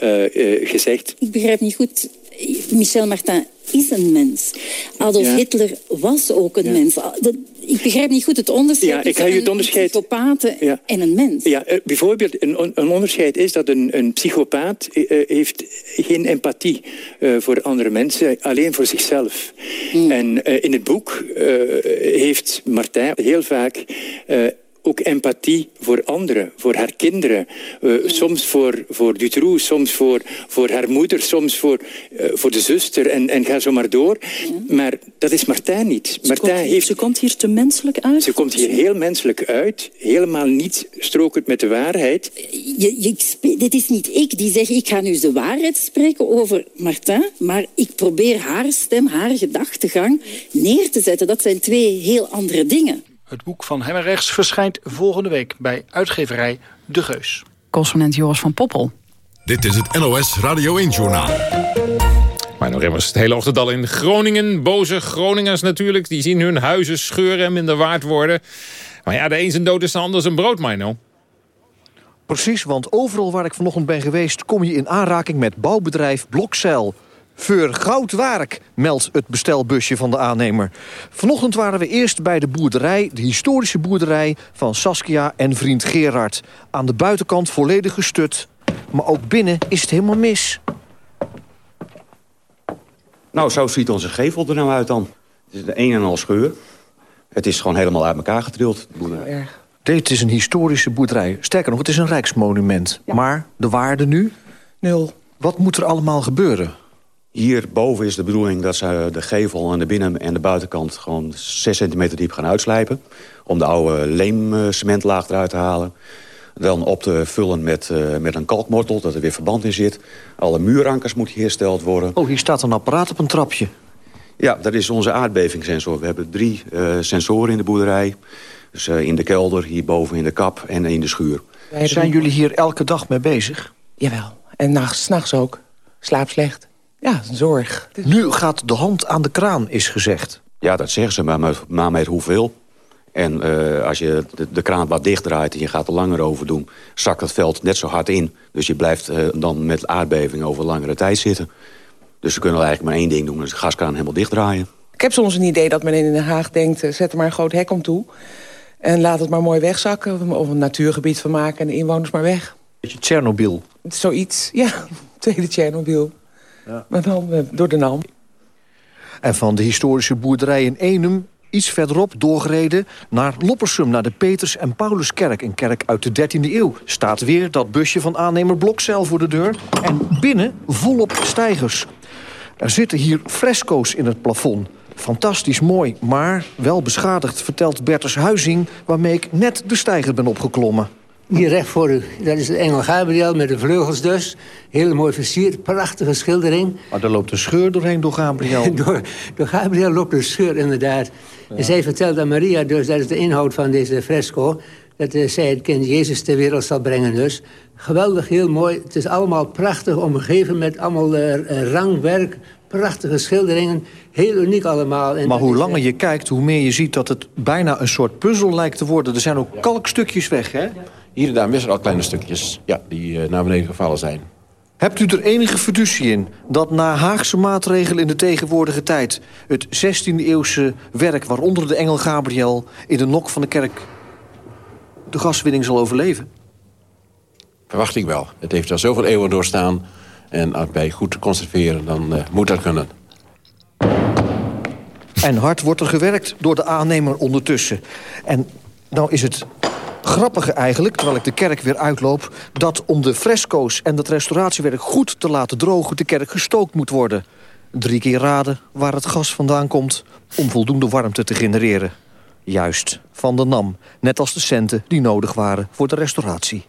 gezegd. Ik begrijp niet goed. Michel Martin is een mens. Adolf Hitler was ook een mens. Ik begrijp niet goed het onderscheid ja, ik ga je het onderscheid... een psychopaat en een mens. Ja, eh, bijvoorbeeld een, een, onderscheid is dat een, een psychopaat uh, heeft geen empathie uh, voor andere mensen, alleen voor zichzelf. Mm. En in het boek heeft Martin heel vaak ook empathie voor anderen, voor haar kinderen. Uh, soms voor, voor Dutroux, soms voor, voor haar moeder, soms voor, uh, voor de zuster en, en ga zo maar door. Ja. Maar dat is Martijn niet. Ze, Martijn komt, heeft, ze komt hier te menselijk uit? Ze komt hier heel menselijk uit, helemaal niet strokend met de waarheid. Je, je, dit is niet ik die zeg, ik ga nu de waarheid spreken over Martijn, maar ik probeer haar stem, haar gedachtegang neer te zetten. Dat zijn twee heel andere dingen. Het boek van Hemmerrechts verschijnt volgende week bij uitgeverij De Geus. Consument Joris van Poppel. Dit is het NOS Radio 1-journaal. Maar nog immers het hele ochtend al in Groningen. Boze Groningers natuurlijk. Die zien hun huizen scheuren en minder waard worden. Maar ja, de een zijn dood is de ander zijn brood, Mino. Precies, want overal waar ik vanochtend ben geweest... kom je in aanraking met bouwbedrijf Blokzeil. Voor goudwerk, meldt het bestelbusje van de aannemer. Vanochtend waren we eerst bij de boerderij, de historische boerderij... van Saskia en vriend Gerard. Aan de buitenkant volledig gestut. Maar ook binnen is het helemaal mis. Nou, zo ziet onze gevel er nou uit dan. Het is de een en al scheur. Het is gewoon helemaal uit elkaar getrild, de boerderij. Dit is een historische boerderij. Sterker nog, het is een rijksmonument. Maar de waarde nu? Nul. Wat moet er allemaal gebeuren? Hierboven is de bedoeling dat ze de gevel aan de binnen- en de buitenkant... gewoon 6 centimeter diep gaan uitslijpen. Om de oude leemcementlaag eruit te halen. Dan op te vullen met, uh, met een kalkmortel, dat er weer verband in zit. Alle muurankers moeten hersteld worden. Oh, hier staat een apparaat op een trapje. Ja, dat is onze aardbevingssensor. We hebben drie uh, sensoren in de boerderij. Dus uh, in de kelder, hierboven in de kap en in de schuur. Zijn jullie hier elke dag mee bezig? Jawel, en nachts, nachts ook. Slaap slecht. Ja, zorg. Nu gaat de hand aan de kraan, is gezegd. Ja, dat zeggen ze, maar met, maar met hoeveel? En uh, als je de, de, kraan wat dicht draait en je gaat er langer over doen... zakt het veld net zo hard in. Dus je blijft uh, dan met aardbeving over langere tijd zitten. Dus we kunnen eigenlijk maar één ding doen, dus de gaskraan helemaal dichtdraaien. Ik heb soms een idee dat men in Den Haag denkt... Uh, zet er maar een groot hek om toe en laat het maar mooi wegzakken... of een natuurgebied van maken en de inwoners maar weg. Beetje Tsjernobyl. Zoiets, ja. Tweede Tsjernobyl. Ja. Maar dan uh, door de naam. En van de historische boerderij in Enum iets verderop doorgereden naar Loppersum... naar de Peters- en Pauluskerk, een kerk uit de 13e eeuw. Staat weer dat busje van aannemer Blokcel voor de deur. En binnen volop stijgers. Er zitten hier fresco's in het plafond. Fantastisch mooi, maar wel beschadigd, vertelt Bertus Huizing... waarmee ik net de stijger ben opgeklommen. Hier recht voor u, dat is de engel Gabriel met de vleugels dus. Heel mooi versierd, prachtige schildering. Maar er loopt een scheur doorheen door Gabriel. door, door Gabriel loopt een scheur, inderdaad. En zij vertelt aan Maria dus, dat is de inhoud van deze fresco... dat uh, zij het kind Jezus ter wereld zal brengen dus. Geweldig, heel mooi. Het is allemaal prachtig omgeven met allemaal uh, rangwerk... Prachtige schilderingen, heel uniek allemaal. En maar hoe langer je kijkt, hoe meer je ziet dat het bijna een soort puzzel lijkt te worden. Er zijn ook kalkstukjes weg, hè? Hier en daar missen al kleine stukjes ja, die uh, naar beneden gevallen zijn. Hebt u er enige fiducie in dat na Haagse maatregelen in de tegenwoordige tijd... het 16e-eeuwse werk, waaronder de engel Gabriel... in de nok van de kerk de gaswinning zal overleven? Verwacht ik wel. Het heeft al zoveel eeuwen doorstaan. En als wij goed conserveren, dan uh, moet dat kunnen. En hard wordt er gewerkt door de aannemer ondertussen. En nou is het grappige eigenlijk, terwijl ik de kerk weer uitloop... dat om de fresco's en het restauratiewerk goed te laten drogen... de kerk gestookt moet worden. Drie keer raden waar het gas vandaan komt... om voldoende warmte te genereren. Juist, van de NAM. Net als de centen die nodig waren voor de restauratie.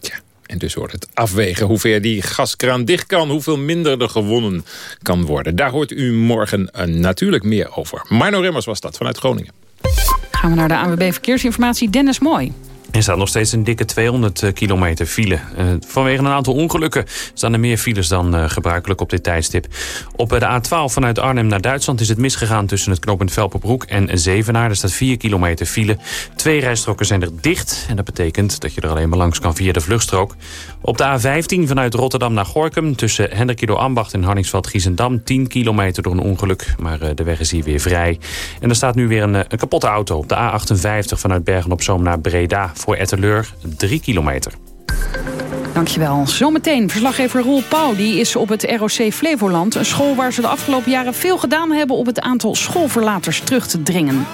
Ja, en dus wordt het afwegen hoe ver die gaskraan dicht kan... hoeveel minder er gewonnen kan worden. Daar hoort u morgen uh, natuurlijk meer over. Marno Remmers was dat vanuit Groningen. Gaan we naar de ANWB Verkeersinformatie. Dennis Mooi. Er staat nog steeds een dikke 200 eh, kilometer file. Uh, vanwege een aantal ongelukken staan er meer files dan uh, gebruikelijk op dit tijdstip. Op de A12 vanuit Arnhem naar Duitsland is het misgegaan tussen het knooppunt Velperbroek en Zevenaar. Er staat 4 kilometer file. Twee rijstroken zijn er dicht en dat betekent dat je er alleen maar langs kan via de vluchtstrook. Op de A15 vanuit Rotterdam naar Gorkum tussen Hendrikido Ambacht en Harningsveld-Giezendam 10 kilometer door een ongeluk, maar de weg is hier weer vrij. En er staat nu weer een, een kapotte auto op de A58 vanuit Bergen op Zoom naar Breda voor Etteleur 3 kilometer. Dankjewel. Zometeen verslaggever Roel Pauw. Die is op het ROC Flevoland. Een school waar ze de afgelopen jaren veel gedaan hebben... op het aantal schoolverlaters terug te dringen.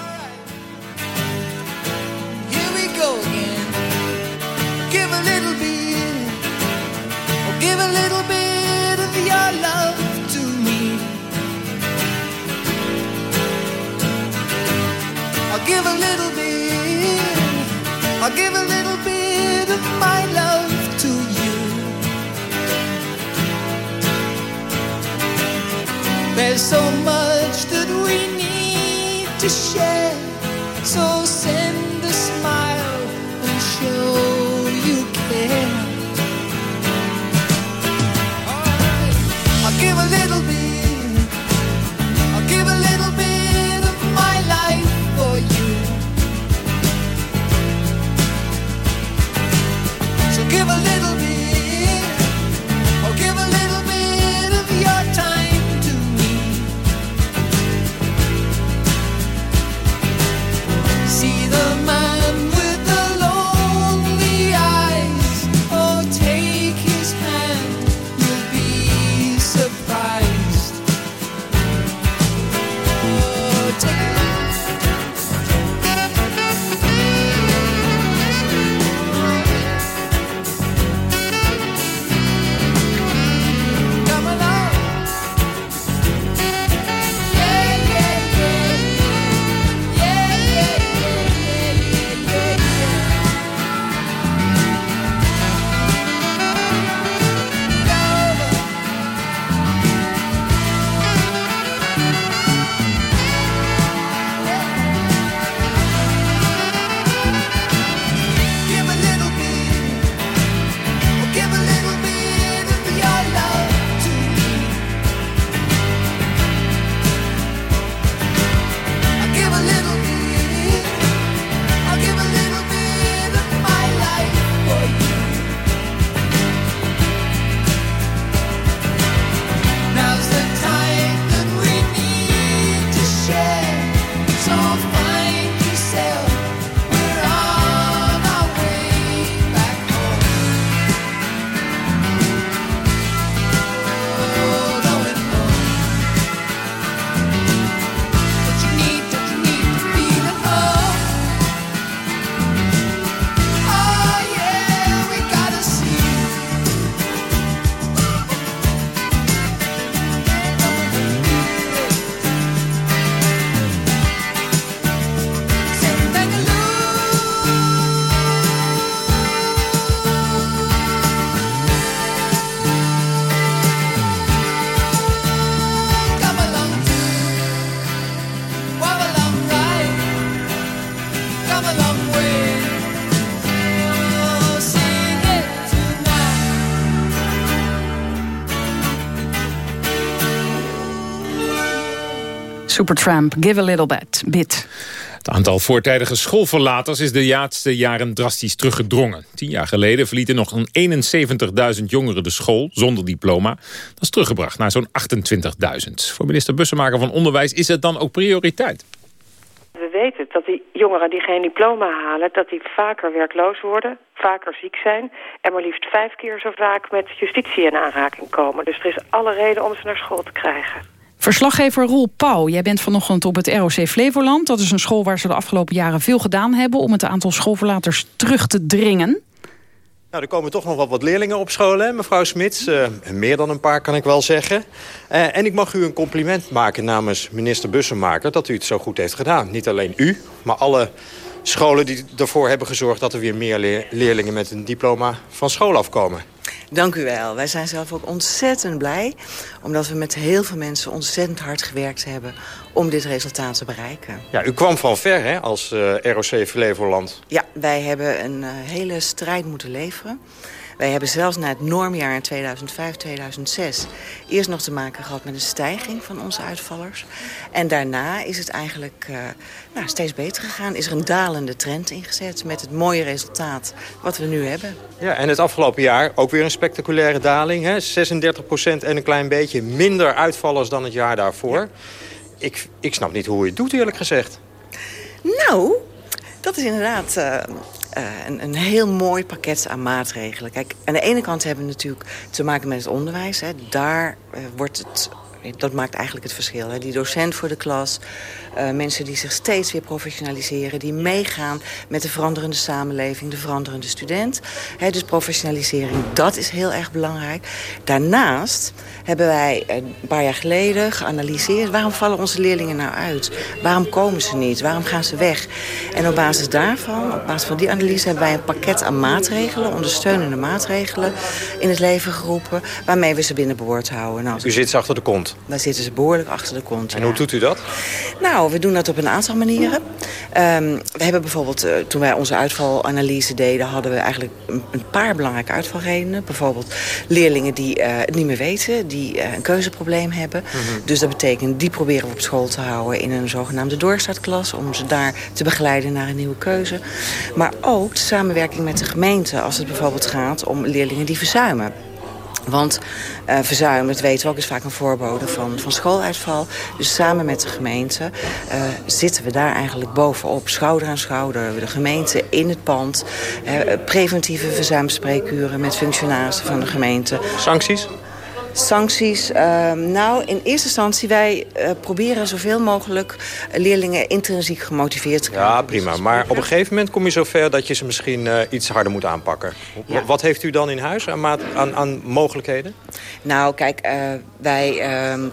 Supertramp, give a little bit. bit. Het aantal voortijdige schoolverlaters is de laatste jaren drastisch teruggedrongen. Tien jaar geleden verlieten nog een 71.000 jongeren de school zonder diploma. Dat is teruggebracht naar zo'n 28.000. Voor minister Bussemaker van Onderwijs is het dan ook prioriteit. We weten dat die jongeren die geen diploma halen... dat die vaker werkloos worden, vaker ziek zijn... en maar liefst vijf keer zo vaak met justitie in aanraking komen. Dus er is alle reden om ze naar school te krijgen. Verslaggever Roel Pauw, jij bent vanochtend op het ROC Flevoland. Dat is een school waar ze de afgelopen jaren veel gedaan hebben... om het aantal schoolverlaters terug te dringen. Nou, er komen toch nog wel wat leerlingen op school, hè, mevrouw Smits. Eh, meer dan een paar, kan ik wel zeggen. Eh, en ik mag u een compliment maken namens minister Bussemaker... dat u het zo goed heeft gedaan. Niet alleen u, maar alle scholen die ervoor hebben gezorgd... dat er weer meer leer- leerlingen met een diploma van school afkomen. Dank u wel. Wij zijn zelf ook ontzettend blij... omdat we met heel veel mensen ontzettend hard gewerkt hebben... om dit resultaat te bereiken. Ja, u kwam van ver hè, als uh, ROC Flevoland. Ja, wij hebben een uh, hele strijd moeten leveren. Wij hebben zelfs na het normjaar in 2005, 2006... eerst nog te maken gehad met een stijging van onze uitvallers. En daarna is het eigenlijk uh, nou, steeds beter gegaan. Is er een dalende trend ingezet met het mooie resultaat wat we nu hebben. Ja, en het afgelopen jaar ook weer een spectaculaire daling. Hè? 36% en een klein beetje minder uitvallers dan het jaar daarvoor. Ja. Ik, ik snap niet hoe je het doet, eerlijk gezegd. Nou, dat is inderdaad uh, uh, een, een, heel mooi pakket aan maatregelen. Kijk, aan de ene kant hebben we natuurlijk te maken met het onderwijs. Hè. Daar uh, wordt het dat maakt eigenlijk het verschil. Hè. Die docent voor de klas, uh, mensen die zich steeds weer professionaliseren... die meegaan met de veranderende samenleving, de veranderende student. Dus professionalisering, dat is heel erg belangrijk. Daarnaast hebben wij een paar jaar geleden geanalyseerd... waarom vallen onze leerlingen nou uit? Waarom komen ze niet? Waarom gaan ze weg? En op basis daarvan, op basis van die analyse... hebben wij een pakket aan maatregelen, ondersteunende maatregelen... in het leven geroepen, waarmee we ze binnen boord houden. Nou, U zit ze achter de kont? Daar zitten ze behoorlijk achter de kont. En hoe doet u dat? Nou, we doen dat op een aantal manieren. Um, we hebben bijvoorbeeld, uh, toen wij onze uitvalanalyse deden... hadden we eigenlijk een, een paar belangrijke uitvalredenen. Bijvoorbeeld leerlingen die uh, het niet meer weten, die uh, een keuzeprobleem hebben. Mm -hmm. Dus dat betekent, die proberen we op school te houden... in een zogenaamde doorstartklas, om ze daar te begeleiden naar een nieuwe keuze. Maar ook de samenwerking met de gemeente... als het bijvoorbeeld gaat om leerlingen die verzuimen. Want uh, verzuim, dat weten we ook, is vaak een voorbode van, van schooluitval. Dus samen met de gemeente uh, zitten we daar eigenlijk bovenop. Schouder aan schouder. De gemeente in het pand. Uh, preventieve verzuimspreekuren met functionarissen van de gemeente. Sancties? Sancties? Uh, nou, in eerste instantie, wij uh, proberen zoveel mogelijk leerlingen intrinsiek gemotiveerd te krijgen. Ja, prima. Maar op een gegeven moment kom je zover dat je ze misschien uh, iets harder moet aanpakken. Ja. Wat heeft u dan in huis aan, aan, aan mogelijkheden? Nou, kijk, wij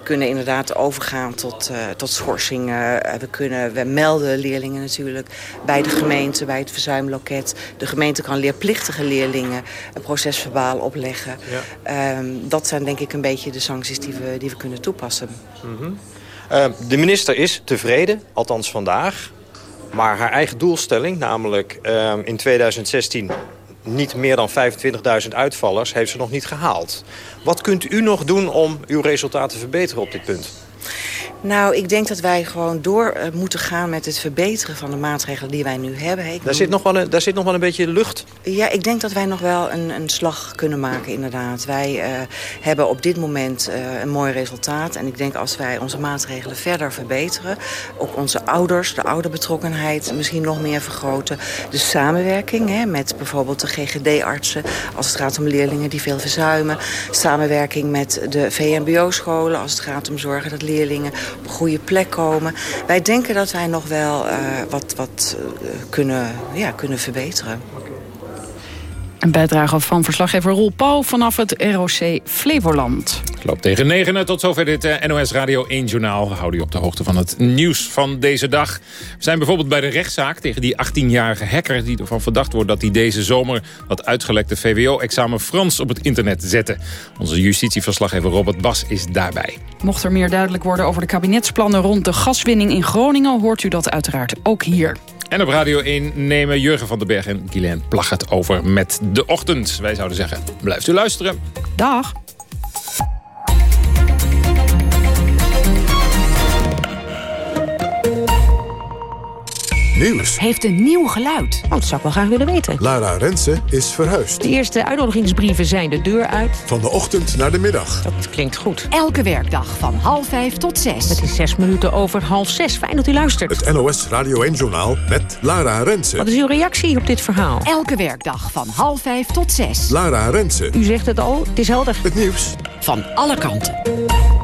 kunnen inderdaad overgaan tot, tot schorsingen. we, kunnen, we melden leerlingen natuurlijk bij de gemeente, bij het verzuimloket. De gemeente kan leerplichtige leerlingen een procesverbaal opleggen. Ja. dat zijn denk ik een beetje de sancties die we, die we kunnen toepassen. -hmm. uh, de minister is tevreden, althans vandaag. Maar haar eigen doelstelling, namelijk uh, in 2016 niet meer dan 25.000 uitvallers, heeft ze nog niet gehaald. Wat kunt u nog doen om uw resultaten te verbeteren op dit punt? Nou, ik denk dat wij gewoon door uh, moeten gaan met het verbeteren van de maatregelen die wij nu hebben. Ik daar, zit nog wel een, daar zit nog wel een beetje lucht? Ja, ik denk dat wij nog wel een, een slag kunnen maken, inderdaad. Wij uh, hebben op dit moment uh, een mooi resultaat. En ik denk als wij onze maatregelen verder verbeteren... ook onze ouders, de ouderbetrokkenheid misschien nog meer vergroten. De samenwerking hè, met bijvoorbeeld de GGD-artsen... als het gaat om leerlingen die veel verzuimen. Samenwerking met de VMBO-scholen als het gaat om zorgen dat leerlingen op een goede plek komen. Wij denken dat wij nog wel uh, wat, wat uh, kunnen, ja, kunnen verbeteren. Een bijdrage van verslaggever Roel Pauw vanaf het ROC Flevoland. Loopt tegen negen. Tot zover dit uh, NOS Radio 1 journaal. We houden je op de hoogte van het nieuws van deze dag. We zijn bijvoorbeeld bij de rechtszaak tegen die 18-jarige hacker... die ervan verdacht wordt dat hij deze zomer... dat uitgelekte VWO-examen Frans op het internet zette. Onze justitieverslaggever Robert Bas is daarbij. Mocht er meer duidelijk worden over de kabinetsplannen... rond de gaswinning in Groningen... hoort u dat uiteraard ook hier. En op Radio 1 nemen Jurgen van den Berg en Guylaine Plag het over met de ochtend. Wij zouden zeggen, blijft u luisteren. Dag. Nieuws. Heeft een nieuw geluid. Oh, dat zou ik wel graag willen weten. Lara Rensen is verhuisd. De eerste uitnodigingsbrieven zijn de deur uit. Van de ochtend naar de middag. Dat klinkt goed. Elke werkdag van half vijf tot zes. Het is zes minuten over half zes. Fijn dat u luistert. Het NOS Radio 1-journaal met Lara Rensen. Wat is uw reactie op dit verhaal? Elke werkdag van half vijf tot zes. Lara Rensen. U zegt het al, het is helder. Het nieuws. Van alle kanten.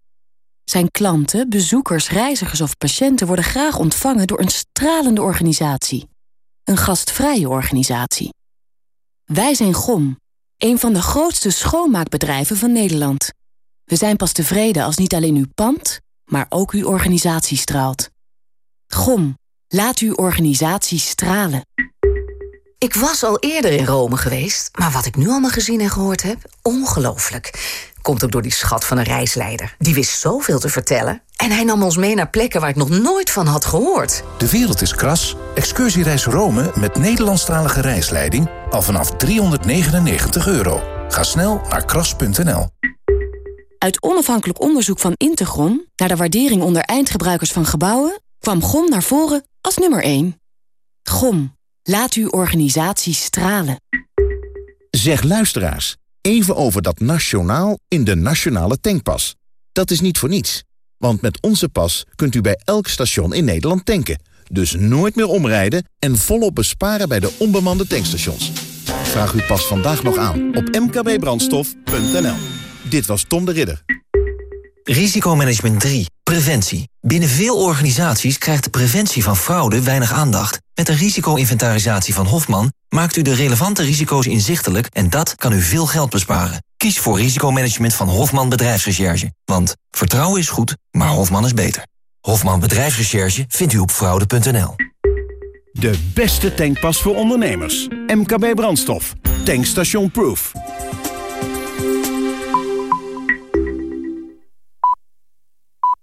Zijn klanten, bezoekers, reizigers of patiënten worden graag ontvangen door een stralende organisatie. Een gastvrije organisatie. Wij zijn GOM, een van de grootste schoonmaakbedrijven van Nederland. We zijn pas tevreden als niet alleen uw pand, maar ook uw organisatie straalt. GOM, laat uw organisatie stralen. Ik was al eerder in Rome geweest, maar wat ik nu allemaal gezien en gehoord heb, ongelooflijk. Komt ook door die schat van een reisleider. Die wist zoveel te vertellen. En hij nam ons mee naar plekken waar ik nog nooit van had gehoord. De wereld is kras. Excursiereis Rome met Nederlandstalige reisleiding al vanaf 399 euro. Ga snel naar kras.nl. Uit onafhankelijk onderzoek van Integron naar de waardering onder eindgebruikers van gebouwen kwam GOM naar voren als nummer 1. GOM, laat uw organisatie stralen. Zeg luisteraars, even over dat nationaal in de nationale tankpas. Dat is niet voor niets. Want met onze pas kunt u bij elk station in Nederland tanken. Dus nooit meer omrijden en volop besparen bij de onbemande tankstations. Vraag uw pas vandaag nog aan op mkbbrandstof.nl. Dit was Tom de Ridder. Risicomanagement 3. Preventie. Binnen veel organisaties krijgt de preventie van fraude weinig aandacht. Met een risico-inventarisatie van Hofman maakt u de relevante risico's inzichtelijk en dat kan u veel geld besparen. Kies voor risicomanagement van Hofman Bedrijfsrecherche. Want vertrouwen is goed, maar Hofman is beter. Hofman Bedrijfsrecherche vindt u op fraude.nl. De beste tankpas voor ondernemers. MKB Brandstof. Tankstation Proof.